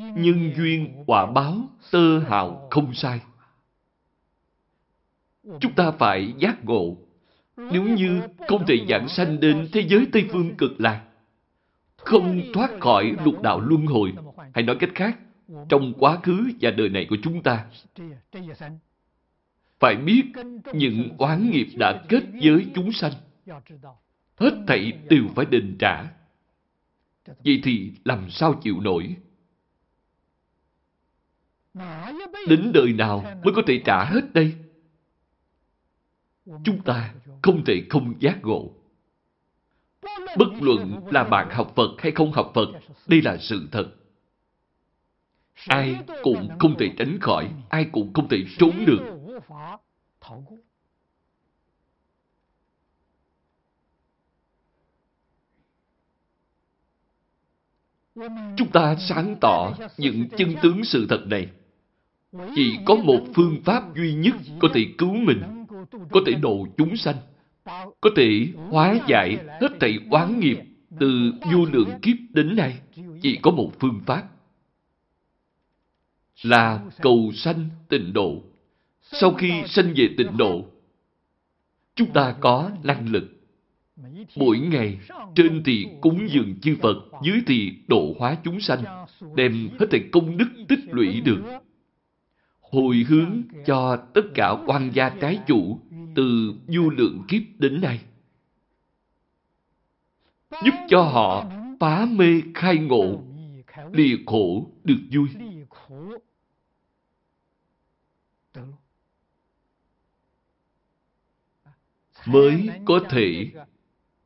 Nhân duyên quả báo tơ hào không sai. Chúng ta phải giác ngộ. Nếu như không thể giảng sanh đến thế giới Tây Phương cực lạc, không thoát khỏi lục đạo luân hồi, hay nói cách khác, trong quá khứ và đời này của chúng ta, phải biết những oán nghiệp đã kết với chúng sanh. Hết thảy đều phải đền trả. Vậy thì làm sao chịu nổi? Đến đời nào mới có thể trả hết đây? Chúng ta không thể không giác ngộ. Bất luận là bạn học Phật hay không học Phật, đây là sự thật. Ai cũng không thể tránh khỏi, ai cũng không thể trốn được. Chúng ta sáng tỏ những chân tướng sự thật này. Chỉ có một phương pháp duy nhất có thể cứu mình, có thể độ chúng sanh, có thể hóa giải hết thảy oán nghiệp từ vô lượng kiếp đến nay. Chỉ có một phương pháp. là cầu sanh tịnh độ. Sau khi sanh về tịnh độ, chúng ta có năng lực. Mỗi ngày, trên thì cúng dường chư Phật, dưới thì độ hóa chúng sanh, đem hết thảy công đức tích lũy được. Hồi hướng cho tất cả quan gia trái chủ từ vô lượng kiếp đến nay. Giúp cho họ phá mê khai ngộ, lìa khổ được vui. Mới có thể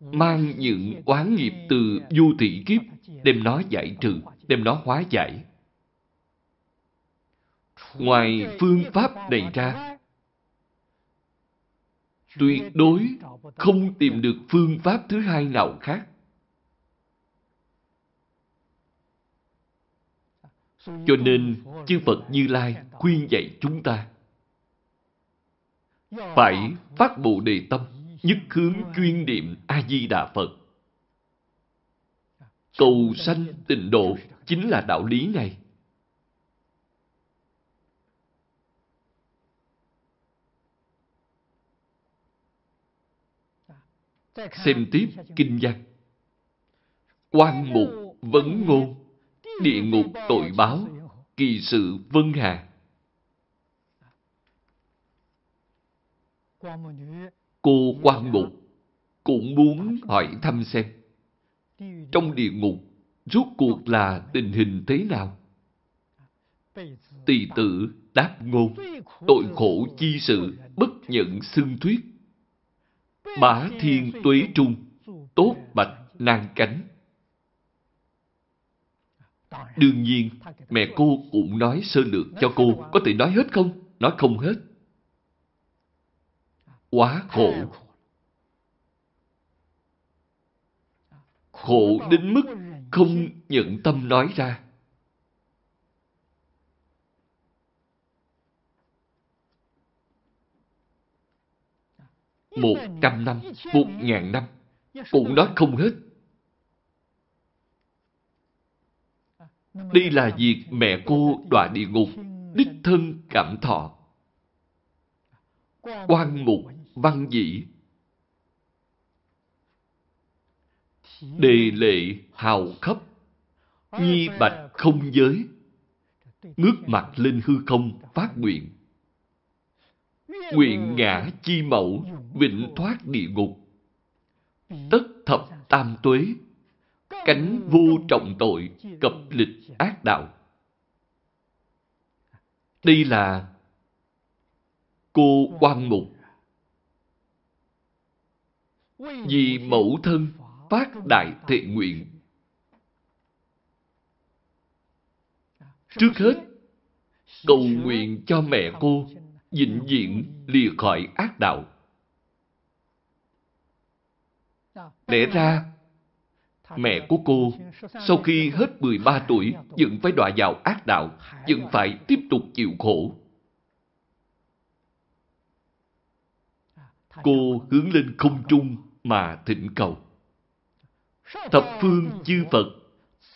mang những oán nghiệp từ du thị kiếp, đem nó giải trừ, đem nó hóa giải. Ngoài phương pháp đầy ra, tuyệt đối không tìm được phương pháp thứ hai nào khác. Cho nên, chư Phật Như Lai khuyên dạy chúng ta phải phát bộ đề tâm, nhất hướng chuyên niệm A-di-đà Phật. Cầu sanh tịnh độ chính là đạo lý này. Xem tiếp kinh văn. Quan mục vấn ngôn, địa ngục tội báo, kỳ sự vân hà. Cô quan mục cũng muốn hỏi thăm xem trong địa ngục rốt cuộc là tình hình thế nào? Tỳ tử đáp ngôn, tội khổ chi sự, bất nhận xưng thuyết. Bá thiên tuế trung, tốt bạch nan cánh. Đương nhiên, mẹ cô cũng nói sơ lược cho cô. Có thể nói hết không? Nói không hết. Quá khổ. Khổ đến mức không nhận tâm nói ra. Một trăm năm, một ngàn năm, cũng nói không hết. Đây là việc mẹ cô đọa địa ngục, đích thân cảm thọ. Quan mục văn dĩ. Đề lệ hào khắp Nhi bạch không giới. Ngước mặt lên hư không phát nguyện. Nguyện ngã chi mẫu Vĩnh thoát địa ngục. Tất thập tam tuế Cánh vô trọng tội Cập lịch ác đạo. Đây là Cô quan mục. Vì mẫu thân phát đại thệ nguyện. Trước hết, cầu nguyện cho mẹ cô vĩnh viễn lìa khỏi ác đạo. Lẽ ra, mẹ của cô sau khi hết 13 tuổi vẫn phải đọa vào ác đạo, vẫn phải tiếp tục chịu khổ. Cô hướng lên không trung mà thỉnh cầu. Thập phương chư Phật,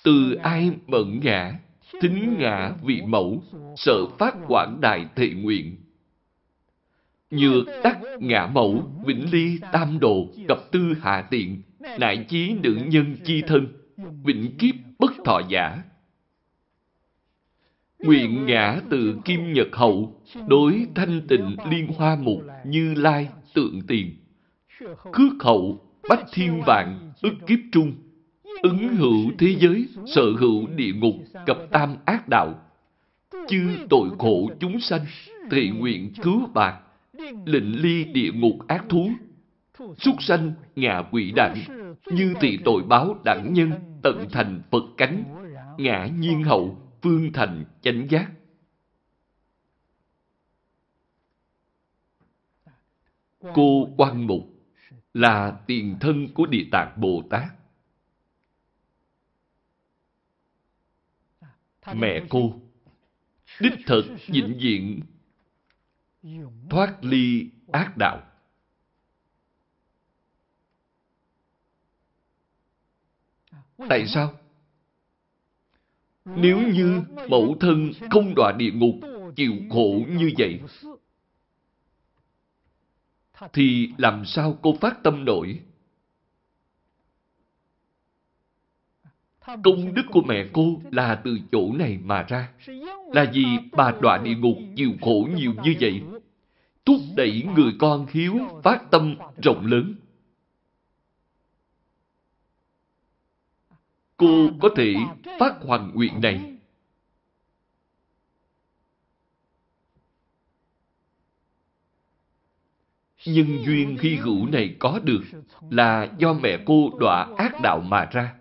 từ ai mẫn ngã, thính ngã vị mẫu, sợ phát quảng đại thệ nguyện. Nhược tắc ngã mẫu, vĩnh ly tam độ, cập tư hạ tiện, nại chí nữ nhân chi thân, vĩnh kiếp bất thọ giả. Nguyện ngã từ kim nhật hậu, đối thanh tịnh liên hoa mục như lai tượng tiền. Khước hậu, bách thiên vạn, ức kiếp trung, ứng hữu thế giới, sở hữu địa ngục, cập tam ác đạo. Chư tội khổ chúng sanh, thị nguyện cứu bạc, lệnh ly địa ngục ác thú, súc sanh ngạ quỷ đẳng, như tỳ tội báo đẳng nhân, tận thành Phật cánh, ngã nhiên hậu, phương thành chánh giác. Cô quan mục là tiền thân của Địa Tạng Bồ Tát. Mẹ cô đích thực vĩnh diện thoát ly ác đạo. Tại sao? Nếu như mẫu thân không đọa địa ngục, chịu khổ như vậy, thì làm sao cô phát tâm nổi? Công đức của mẹ cô là từ chỗ này mà ra. Là vì bà đọa địa ngục chịu khổ nhiều như vậy, thúc đẩy người con hiếu phát tâm rộng lớn. Cô có thể phát hoàn nguyện này. Nhân duyên hy hữu này có được là do mẹ cô đọa ác đạo mà ra.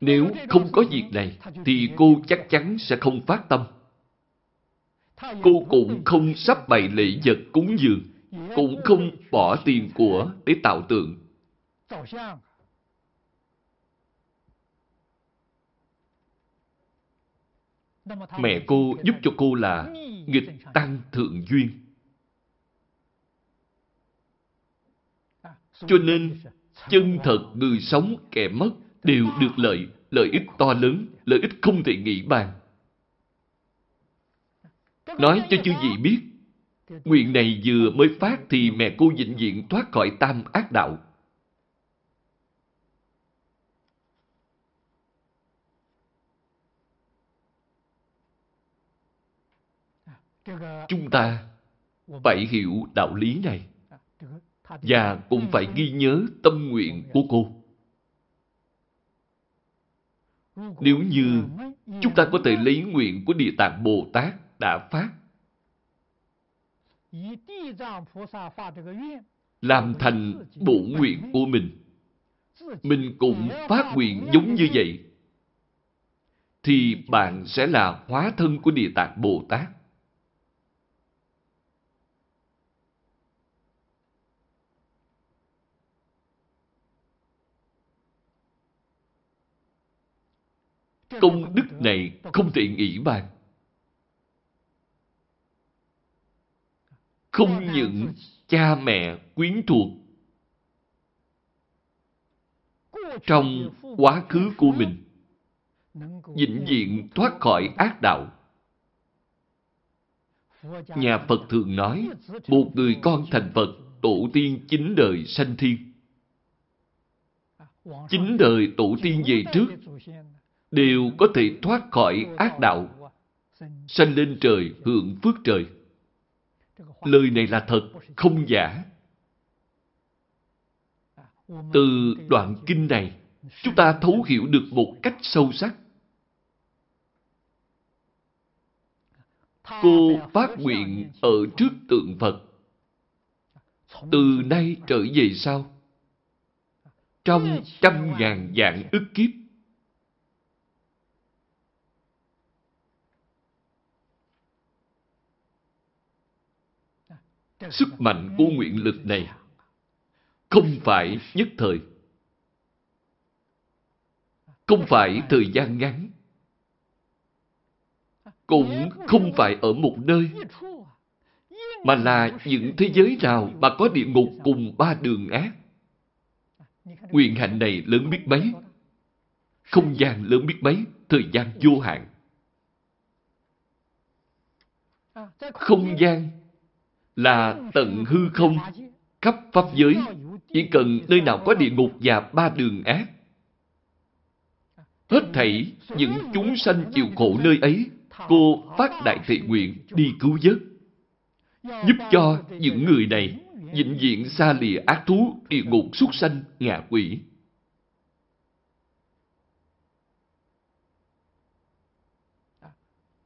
Nếu không có việc này, thì cô chắc chắn sẽ không phát tâm. Cô cũng không sắp bày lễ vật cúng dường, cũng không bỏ tiền của để tạo tượng. Mẹ cô giúp cho cô là nghịch tăng thượng duyên. Cho nên, chân thật người sống kẻ mất đều được lợi, lợi ích to lớn, lợi ích không thể nghĩ bàn. Nói cho chư vị biết, nguyện này vừa mới phát thì mẹ cô vĩnh viễn thoát khỏi tam ác đạo. Chúng ta phải hiểu đạo lý này và cũng phải ghi nhớ tâm nguyện của cô. Nếu như chúng ta có thể lấy nguyện của Địa Tạng Bồ Tát đã phát làm thành bổ nguyện của mình, mình cũng phát nguyện giống như vậy, thì bạn sẽ là hóa thân của Địa Tạng Bồ Tát. Công đức này không thể nghĩ bàn. Không những cha mẹ quyến thuộc trong quá khứ của mình vĩnh viễn thoát khỏi ác đạo. Nhà Phật thường nói, một người con thành Phật, tổ tiên chín đời sanh thiên. Chín đời tổ tiên về trước đều có thể thoát khỏi ác đạo, sanh lên trời hưởng phước trời. Lời này là thật, không giả. Từ đoạn kinh này, chúng ta thấu hiểu được một cách sâu sắc. Cô phát nguyện ở trước tượng Phật. Từ nay trở về sau, trong trăm ngàn dạng ức kiếp, Sức mạnh của nguyện lực này không phải nhất thời, không phải thời gian ngắn, cũng không phải ở một nơi, mà là những thế giới nào mà có địa ngục cùng ba đường ác. Nguyện hạnh này lớn biết mấy, không gian lớn biết mấy, thời gian vô hạn. Không gian là tận hư không, khắp pháp giới, chỉ cần nơi nào có địa ngục và ba đường ác. Hết thảy những chúng sanh chịu khổ nơi ấy, cô phát đại thị nguyện đi cứu vớt. Giúp cho những người này vĩnh viễn xa lìa ác thú, địa ngục súc sanh, ngạ quỷ.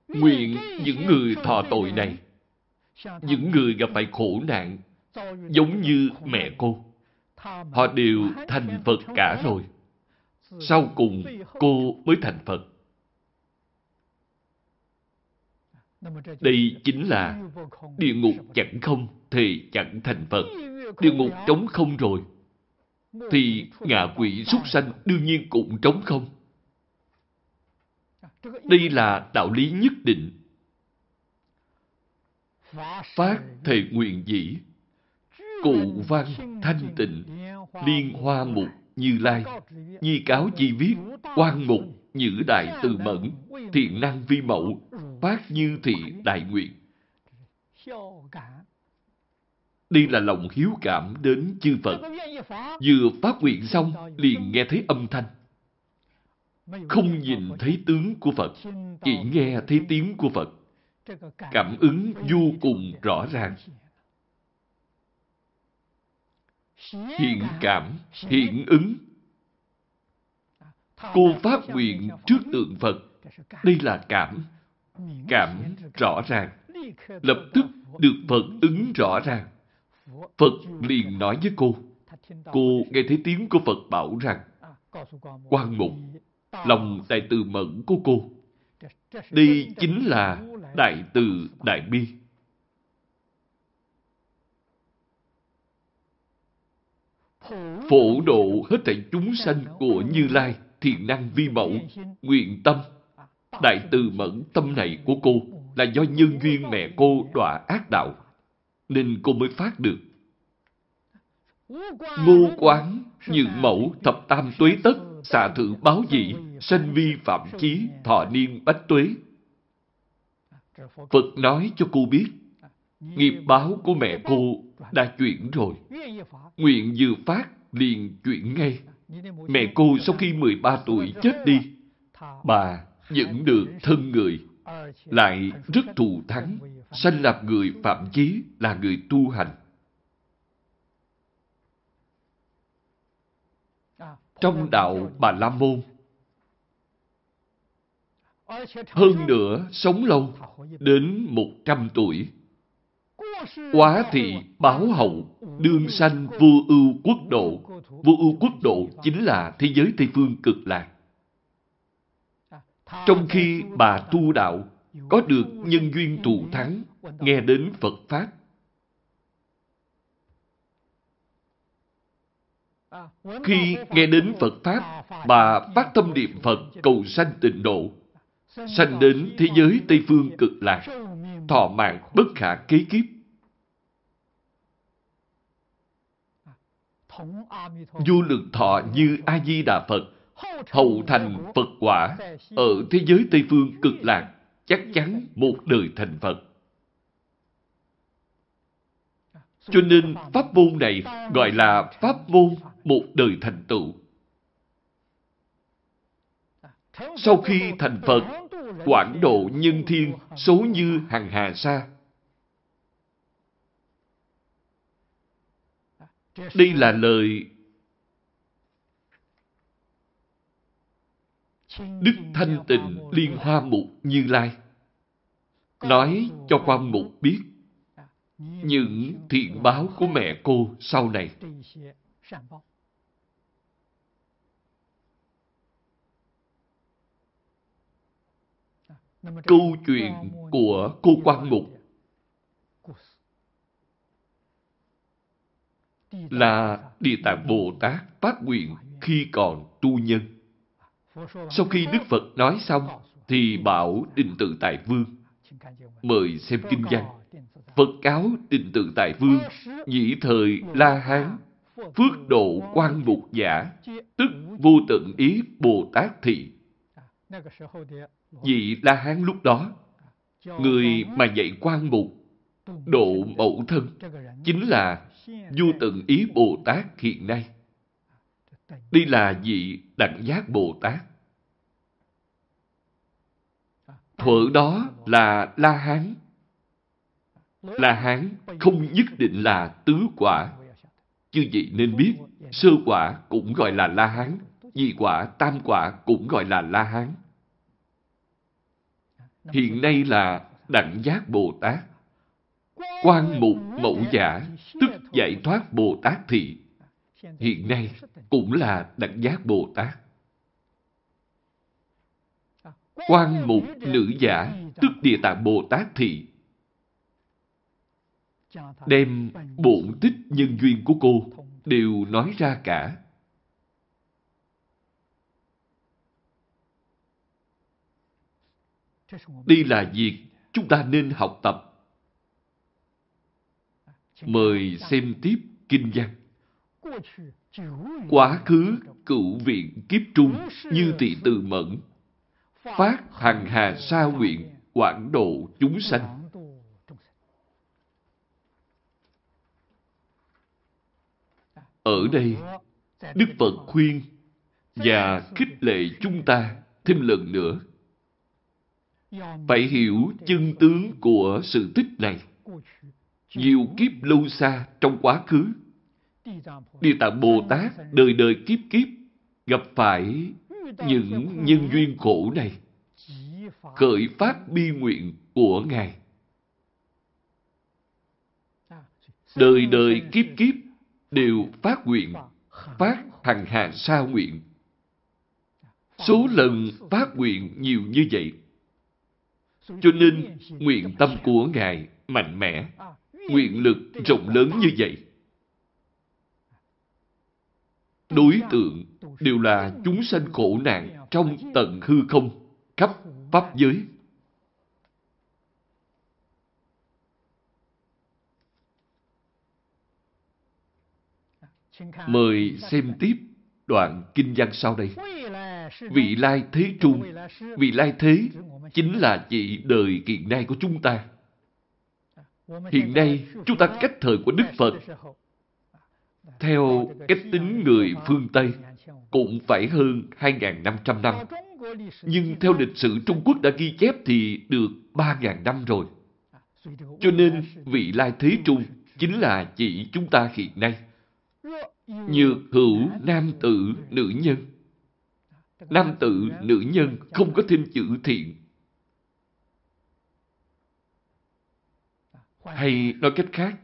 Nguyện những người thọ tội này những người gặp phải khổ nạn, giống như mẹ cô. Họ đều thành Phật cả rồi. Sau cùng cô mới thành Phật. Đây chính là địa ngục chẳng không thì chẳng thành Phật. Địa ngục trống không rồi. Thì ngạ quỷ súc sanh đương nhiên cũng trống không. Đây là đạo lý nhất định phát thề nguyện dĩ cụ văn thanh tịnh Liên Hoa Mục Như Lai, Nhi Cáo Chi Viết, Quan Mục, Nhữ Đại Từ Mẫn, Thiện Năng Vi Mậu, Phát Như Thị Đại Nguyện. Đây là lòng hiếu cảm đến chư Phật. Vừa phát nguyện xong, liền nghe thấy âm thanh. Không nhìn thấy tướng của Phật, chỉ nghe thấy tiếng của Phật. Cảm ứng vô cùng rõ ràng. Hiện cảm, hiện ứng. Cô phát nguyện trước tượng Phật. Đây là cảm. Cảm rõ ràng. Lập tức được Phật ứng rõ ràng. Phật liền nói với cô. Cô nghe thấy tiếng của Phật bảo rằng quan mục, lòng đại từ mẫn của cô. Đây chính là đại từ đại bi. Phổ độ hết thảy chúng sanh của Như Lai, thiền năng vi mẫu, nguyện tâm. Đại từ mẫn tâm này của cô là do nhân duyên mẹ cô đọa ác đạo, nên cô mới phát được. Ngô quán, những mẫu, thập tam tuế tất, xạ thử báo dị, sanh vi phạm chí, thọ niên bách tuế. Phật nói cho cô biết, nghiệp báo của mẹ cô đã chuyển rồi. Nguyện vừa phát, liền chuyển ngay. Mẹ cô sau khi 13 tuổi chết đi, bà vẫn được thân người, lại rất thù thắng, sanh làm người phạm chí, là người tu hành. Trong đạo Bà La Môn, hơn nữa sống lâu, đến 100 tuổi. Quá thị báo hậu, đương sanh vô ưu quốc độ. Vô ưu quốc độ chính là thế giới Tây Phương cực lạc. Trong khi bà tu đạo, có được nhân duyên thù thắng, nghe đến Phật Pháp. Khi nghe đến Phật Pháp, bà phát tâm niệm Phật cầu sanh tịnh độ, sanh đến thế giới Tây Phương cực lạc, thọ mạng bất khả kế kiếp. Du lượng thọ như A-di-đà Phật, hậu thành Phật quả, ở thế giới Tây Phương cực lạc, chắc chắn một đời thành Phật. Cho nên pháp môn này gọi là pháp môn một đời thành tựu. Sau khi thành Phật, quảng độ nhân thiên số như hằng hà sa. Đây là lời Đức Thanh Tịnh Liên Hoa Mục Như Lai nói cho quan mục biết những thiện báo của mẹ cô sau này. Câu chuyện của cô quan mục là Địa Tạng Bồ Tát phát nguyện khi còn tu nhân. Sau khi Đức Phật nói xong, thì bảo Định Tự Tại Vương. Mời xem kinh văn. Phật cáo Định Tự Tại Vương, nhị thời La Hán, phước độ quan mục giả, tức vô tận ý Bồ Tát thị. Vị La Hán lúc đó, người mà dạy quan mục, độ mẫu thân, chính là vô tận ý Bồ Tát hiện nay. Đây là vị đẳng giác Bồ Tát. Thuở đó là La Hán. La Hán không nhất định là tứ quả. Như vậy nên biết, sơ quả cũng gọi là La Hán, nhị quả, tam quả cũng gọi là La Hán. Hiện nay là đẳng giác Bồ Tát. Quan mục mẫu giả, tức giải thoát Bồ Tát thị. Hiện nay cũng là đẳng giác Bồ Tát. Quan mục nữ giả, tức địa tạng Bồ Tát thị. Đem bổn tích nhân duyên của cô đều nói ra cả. Đây là việc chúng ta nên học tập. Mời xem tiếp kinh văn. quá khứ cựu viện kiếp trung như tỳ từ mẫn phát hằng hà sa nguyện quảng độ, chúng sanh ở đây, đức phật khuyên và khích lệ chúng ta thêm lần nữa phải hiểu chân tướng của sự tích này. Nhiều kiếp lâu xa trong quá khứ, địa tạng bồ tát đời đời kiếp kiếp gặp phải những nhân duyên khổ này, khởi phát bi nguyện của ngài. Đời đời kiếp kiếp đều phát nguyện, phát hằng hà sa nguyện. Số lần phát nguyện nhiều như vậy cho nên, nguyện tâm của ngài mạnh mẽ, nguyện lực rộng lớn như vậy. Đối tượng đều là chúng sanh khổ nạn trong tận hư không, khắp pháp giới. Mời xem tiếp đoạn kinh văn sau đây vị lai thế trung vị lai thế chính là vị đời hiện nay của chúng ta hiện nay chúng ta cách thời của đức phật theo cách tính người phương Tây, cũng phải hơn 2.500 năm. Nhưng theo lịch sử Trung Quốc đã ghi chép thì được 3.000 năm rồi. Cho nên vị lai thế trung chính là chỉ chúng ta hiện nay. Nhược hữu nam tử nữ nhân. Nam tự nữ nhân không có thêm chữ thiện. Hay nói cách khác,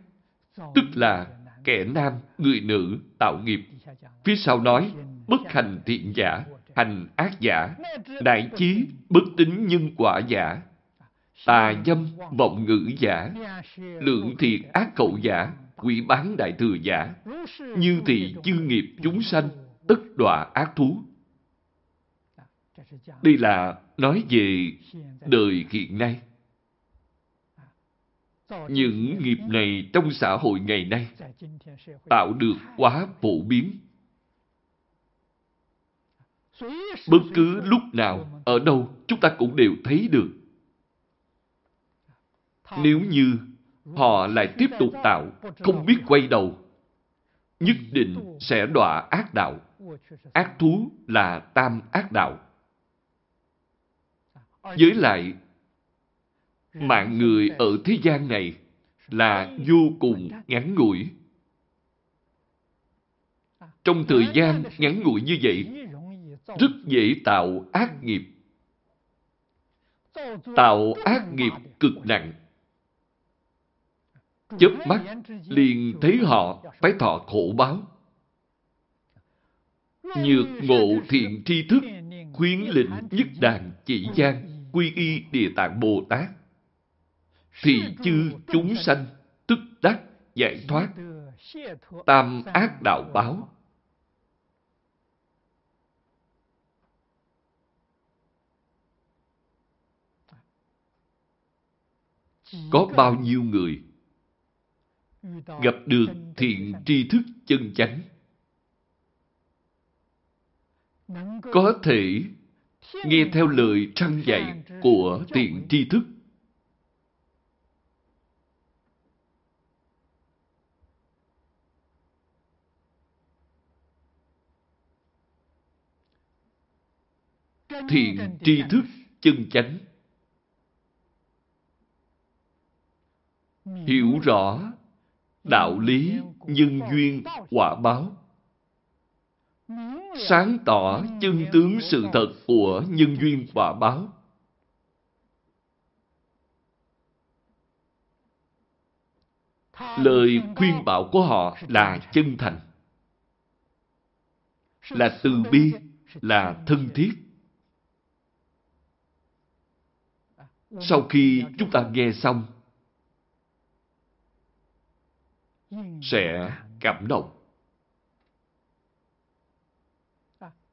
tức là kẻ nam, người nữ tạo nghiệp. Phía sau nói, bất hành thiện giả, hành ác giả, đại chí bất tính nhân quả giả, tà dâm vọng ngữ giả, lượng thiệt ác cậu giả, quỷ bán đại thừa giả, như thị chư nghiệp chúng sanh, tất đọa ác thú. Đây là nói về đời hiện nay. Những nghiệp này trong xã hội ngày nay tạo được quá phổ biến. Bất cứ lúc nào, ở đâu, chúng ta cũng đều thấy được. Nếu như họ lại tiếp tục tạo, không biết quay đầu, nhất định sẽ đọa ác đạo. Ác thú là tam ác đạo. Với lại, mạng người ở thế gian này là vô cùng ngắn ngủi. Trong thời gian ngắn ngủi như vậy, rất dễ tạo ác nghiệp. Tạo ác nghiệp cực nặng. Chớp mắt liền thấy họ phải thọ khổ báo. Nhược ngộ thiện tri thức, khuyến lệnh nhất đàn chỉ gian, quy y địa tạng Bồ Tát. Thì chư chúng sanh tức đắc giải thoát tam ác đạo báo. Có bao nhiêu người gặp được thiện tri thức chân chánh? Có thể nghe theo lời trăng dạy của thiện tri thức. Thiện tri thức chân chánh. Hiểu rõ đạo lý nhân duyên quả báo. Sáng tỏ chân tướng sự thật của nhân duyên quả báo lời khuyên bảo của họ là chân thành. Là từ bi, là thân thiết. Sau khi chúng ta nghe xong, sẽ cảm động.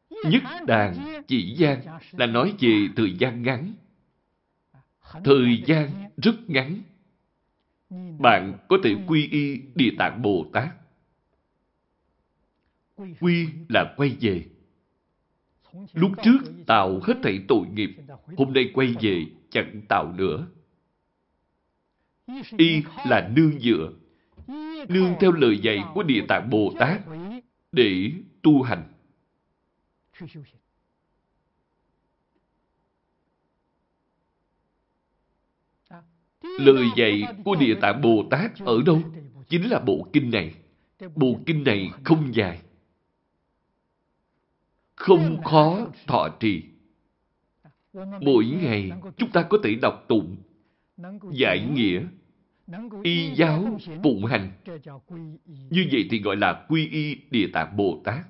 Nhất đàn chỉ gian là nói về thời gian ngắn. Thời gian rất ngắn bạn có thể quy y địa tạng bồ tát Quy là quay về. Lúc trước tạo hết thảy tội nghiệp, hôm nay quay về chẳng tạo nữa. Y là nương dựa, nương theo lời dạy của Địa Tạng Bồ Tát để tu hành. Lời dạy của Địa Tạng Bồ Tát ở đâu? Chính là bộ kinh này. Bộ kinh này không dài. Không khó thọ trì. Mỗi ngày chúng ta có thể đọc tụng, giải nghĩa, y giáo, phụng hành. Như vậy thì gọi là quy y Địa Tạng Bồ Tát.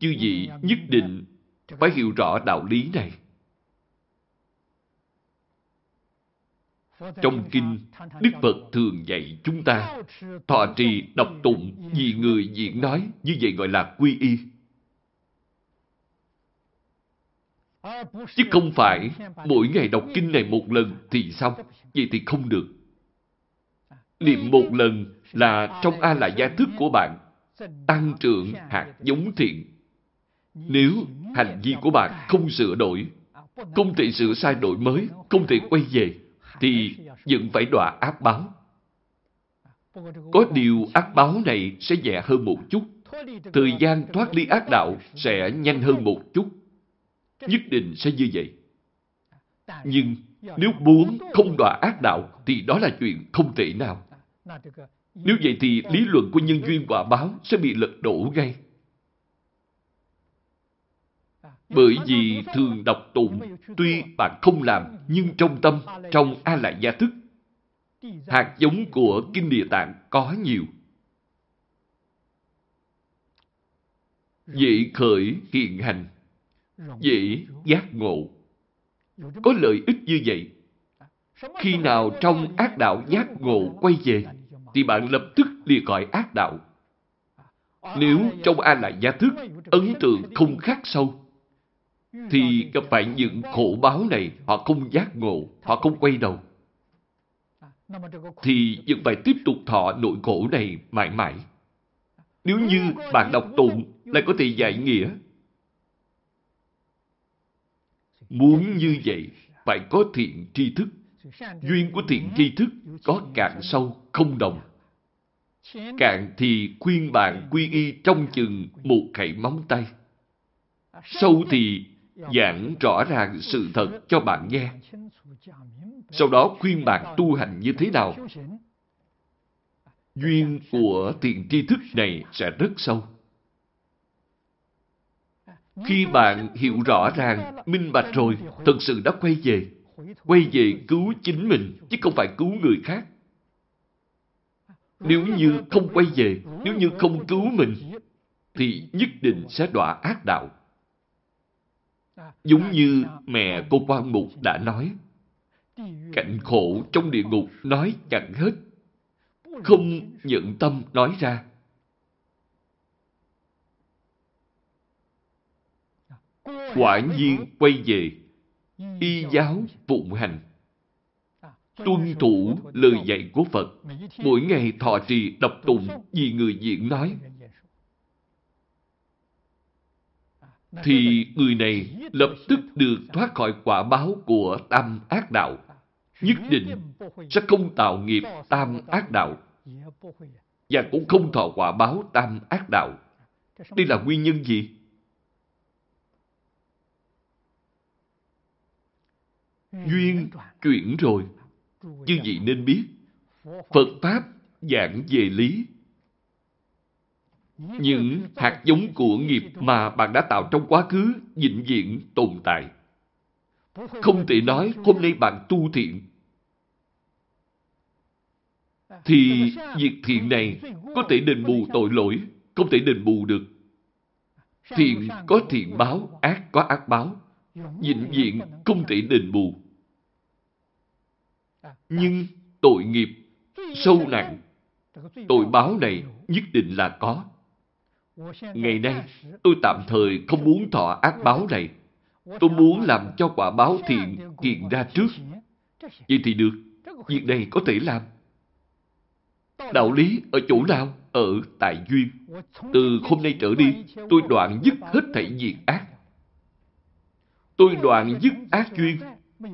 Chư vị nhất định phải hiểu rõ đạo lý này. Trong kinh, Đức Phật thường dạy chúng ta thọ trì đọc tụng vì người diễn nói, như vậy gọi là quy y. Chứ không phải mỗi ngày đọc kinh này một lần thì xong, vậy thì không được. Niệm một lần là trong A là gia thức của bạn, tăng trưởng hạt giống thiện. Nếu hành vi của bạn không sửa đổi, không thể sửa sai đổi mới, không thể quay về, thì vẫn phải đọa ác báo. Có điều ác báo này sẽ nhẹ hơn một chút. Thời gian thoát ly ác đạo sẽ nhanh hơn một chút. Nhất định sẽ như vậy. Nhưng nếu muốn không đọa ác đạo thì đó là chuyện không thể nào. Nếu vậy thì lý luận của nhân duyên quả báo sẽ bị lật đổ ngay. Bởi vì thường đọc tụng, tuy bạn không làm, nhưng trong tâm, trong A Lại Gia Thức, hạt giống của Kinh Địa Tạng có nhiều. Dễ khởi hiện hành, dễ giác ngộ. Có lợi ích như vậy. Khi nào trong ác đạo giác ngộ quay về, thì bạn lập tức lìa khỏi ác đạo. Nếu trong A Lại Gia Thức, ấn tượng không khác sâu, thì gặp phải những khổ báo này, họ không giác ngộ, họ không quay đầu. Thì vẫn phải tiếp tục thọ nỗi khổ này mãi mãi. Nếu như bạn đọc tụng lại có thể giải nghĩa. Muốn như vậy, phải có thiện tri thức. Duyên của thiện tri thức có cạn sâu, không đồng. Cạn thì khuyên bạn quy y trong chừng một khẩy móng tay. Sâu thì giảng rõ ràng sự thật cho bạn nghe. Sau đó khuyên bạn tu hành như thế nào. Duyên của tiền tri thức này sẽ rất sâu. Khi bạn hiểu rõ ràng, minh bạch rồi, thật sự đã quay về. Quay về cứu chính mình, chứ không phải cứu người khác. Nếu như không quay về, nếu như không cứu mình, thì nhất định sẽ đọa ác đạo. Giống như mẹ cô quan mục đã nói, cảnh khổ trong địa ngục nói chẳng hết, không nhận tâm nói ra. Quả nhiên quay về, y giáo phụng hành, tuân thủ lời dạy của Phật, mỗi ngày thọ trì đọc tụng vì người diễn nói, thì người này lập tức được thoát khỏi quả báo của tam ác đạo. Nhất định sẽ không tạo nghiệp tam ác đạo và cũng không thọ quả báo tam ác đạo. Đây là nguyên nhân gì? Duyên chuyển rồi. Chư vị nên biết, Phật Pháp giảng về lý những hạt giống của nghiệp mà bạn đã tạo trong quá khứ vĩnh viễn tồn tại. Không thể nói hôm nay bạn tu thiện. Thì việc thiện này có thể đền bù tội lỗi, không thể đền bù được. Thiện có thiện báo, ác có ác báo. Vĩnh viễn không thể đền bù. Nhưng tội nghiệp sâu nặng, tội báo này nhất định là có. Ngày nay, tôi tạm thời không muốn thọ ác báo này. Tôi muốn làm cho quả báo thiện hiện ra trước. Vậy thì được, việc này có thể làm. Đạo lý ở chỗ nào? ở tại duyên. Từ hôm nay trở đi, tôi đoạn dứt hết thảy diệt ác. Tôi đoạn dứt ác duyên.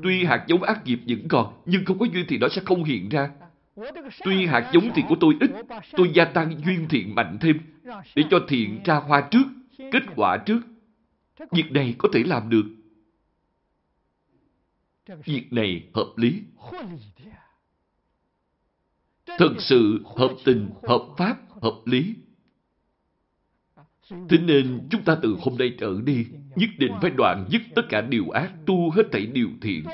Tuy hạt giống ác nghiệp vẫn còn, nhưng không có duyên thì nó sẽ không hiện ra. Tuy hạt giống thiện của tôi ít, tôi gia tăng duyên thiện mạnh thêm, để cho thiện ra hoa trước, kết quả trước. Việc này có thể làm được. Việc này hợp lý. Thật sự hợp tình, hợp pháp, hợp lý. Thế nên chúng ta từ hôm nay trở đi nhất định phải đoạn dứt tất cả điều ác, tu hết thảy điều thiện.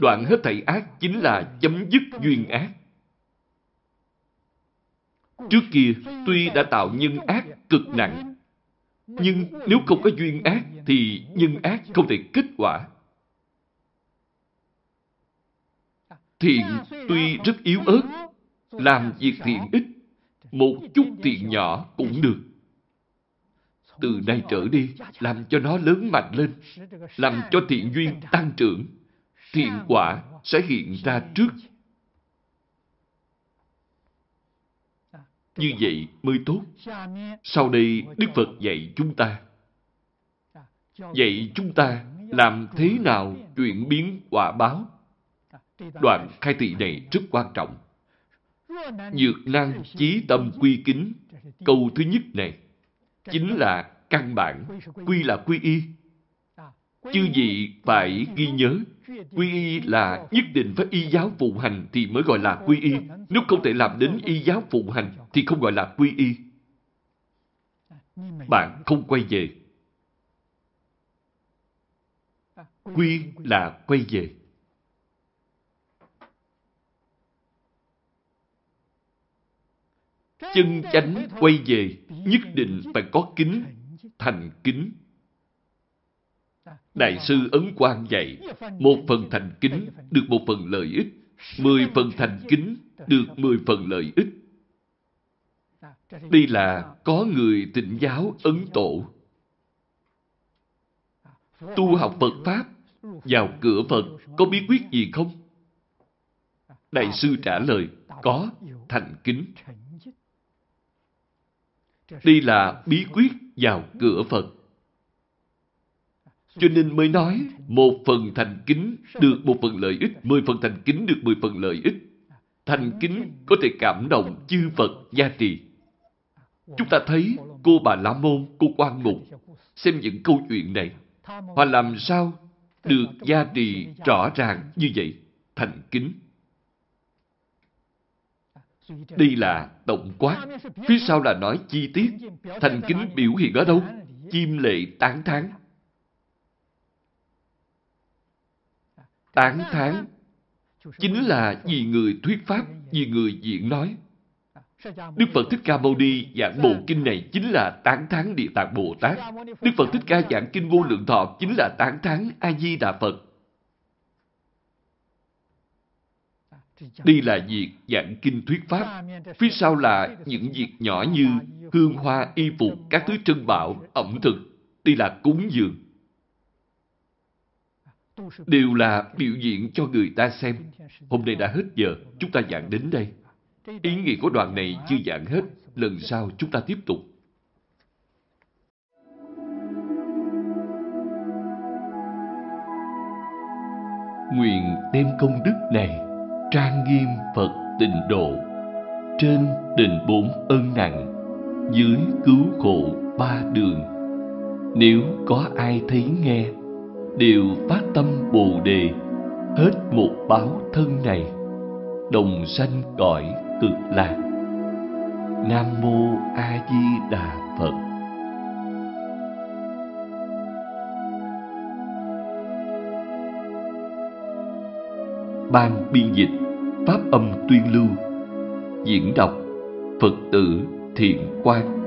Đoạn hết thảy ác chính là chấm dứt duyên ác. Trước kia, tuy đã tạo nhân ác cực nặng, nhưng nếu không có duyên ác thì nhân ác không thể kết quả. Thiện tuy rất yếu ớt, làm việc thiện ít, một chút thiện nhỏ cũng được. Từ nay trở đi, làm cho nó lớn mạnh lên, làm cho thiện duyên tăng trưởng, thiện quả sẽ hiện ra trước. Như vậy mới tốt. Sau đây, Đức Phật dạy chúng ta. Dạy chúng ta làm thế nào chuyển biến quả báo. Đoạn khai thị này rất quan trọng. Nhược năng chí tâm quy kính. Câu thứ nhất này chính là căn bản, quy là quy y. Chư gì phải ghi nhớ, quy y là nhất định phải y giáo phụ hành thì mới gọi là quy y. Nếu không thể làm đến y giáo phụ hành thì không gọi là quy y. Bạn không quay về. Quy là quay về. Chân chánh quay về nhất định phải có kính, thành kính. Đại sư Ấn Quang dạy, một phần thành kính được một phần lợi ích, mười phần thành kính được mười phần lợi ích. Đây là có người tịnh giáo Ấn Tổ. Tu học Phật Pháp, vào cửa Phật có bí quyết gì không? Đại sư trả lời, có, thành kính. Đây là bí quyết vào cửa Phật. Cho nên mới nói, một phần thành kính được một phần lợi ích, mười phần thành kính được mười phần lợi ích. Thành kính có thể cảm động chư Phật gia trì. Chúng ta thấy cô Bà La Môn, cô Quan Mục, xem những câu chuyện này, họ làm sao được gia trì rõ ràng như vậy, thành kính. Đây là tổng quát. Phía sau là nói chi tiết. Thành kính biểu hiện ở đâu? Chim lệ tán thán. Tán thán chính là vì người thuyết pháp, vì người diễn nói. Đức Phật Thích Ca Mâu Ni giảng bộ kinh này chính là tán thán Địa Tạng Bồ Tát. Đức Phật Thích Ca giảng kinh Vô Lượng Thọ chính là tán thán A Di Đà Phật. Đây là việc giảng kinh thuyết pháp. Phía sau là những việc nhỏ như hương hoa, y phục, các thứ trân bảo, ẩm thực. Đây là cúng dường. Đều là biểu diễn cho người ta xem. Hôm nay đã hết giờ, chúng ta giảng đến đây. Ý nghĩa của đoạn này chưa giảng hết. Lần sau chúng ta tiếp tục. Nguyện đem công đức này trang nghiêm Phật tịnh độ trên đền bốn ân nặng dưới cứu khổ ba đường nếu có ai thấy nghe đều phát tâm bồ đề, hết một báo thân này, đồng sanh cõi cực lạc. Nam mô a di đà phật. Ban biên dịch, pháp âm tuyên lưu, diễn đọc phật tử thiện quan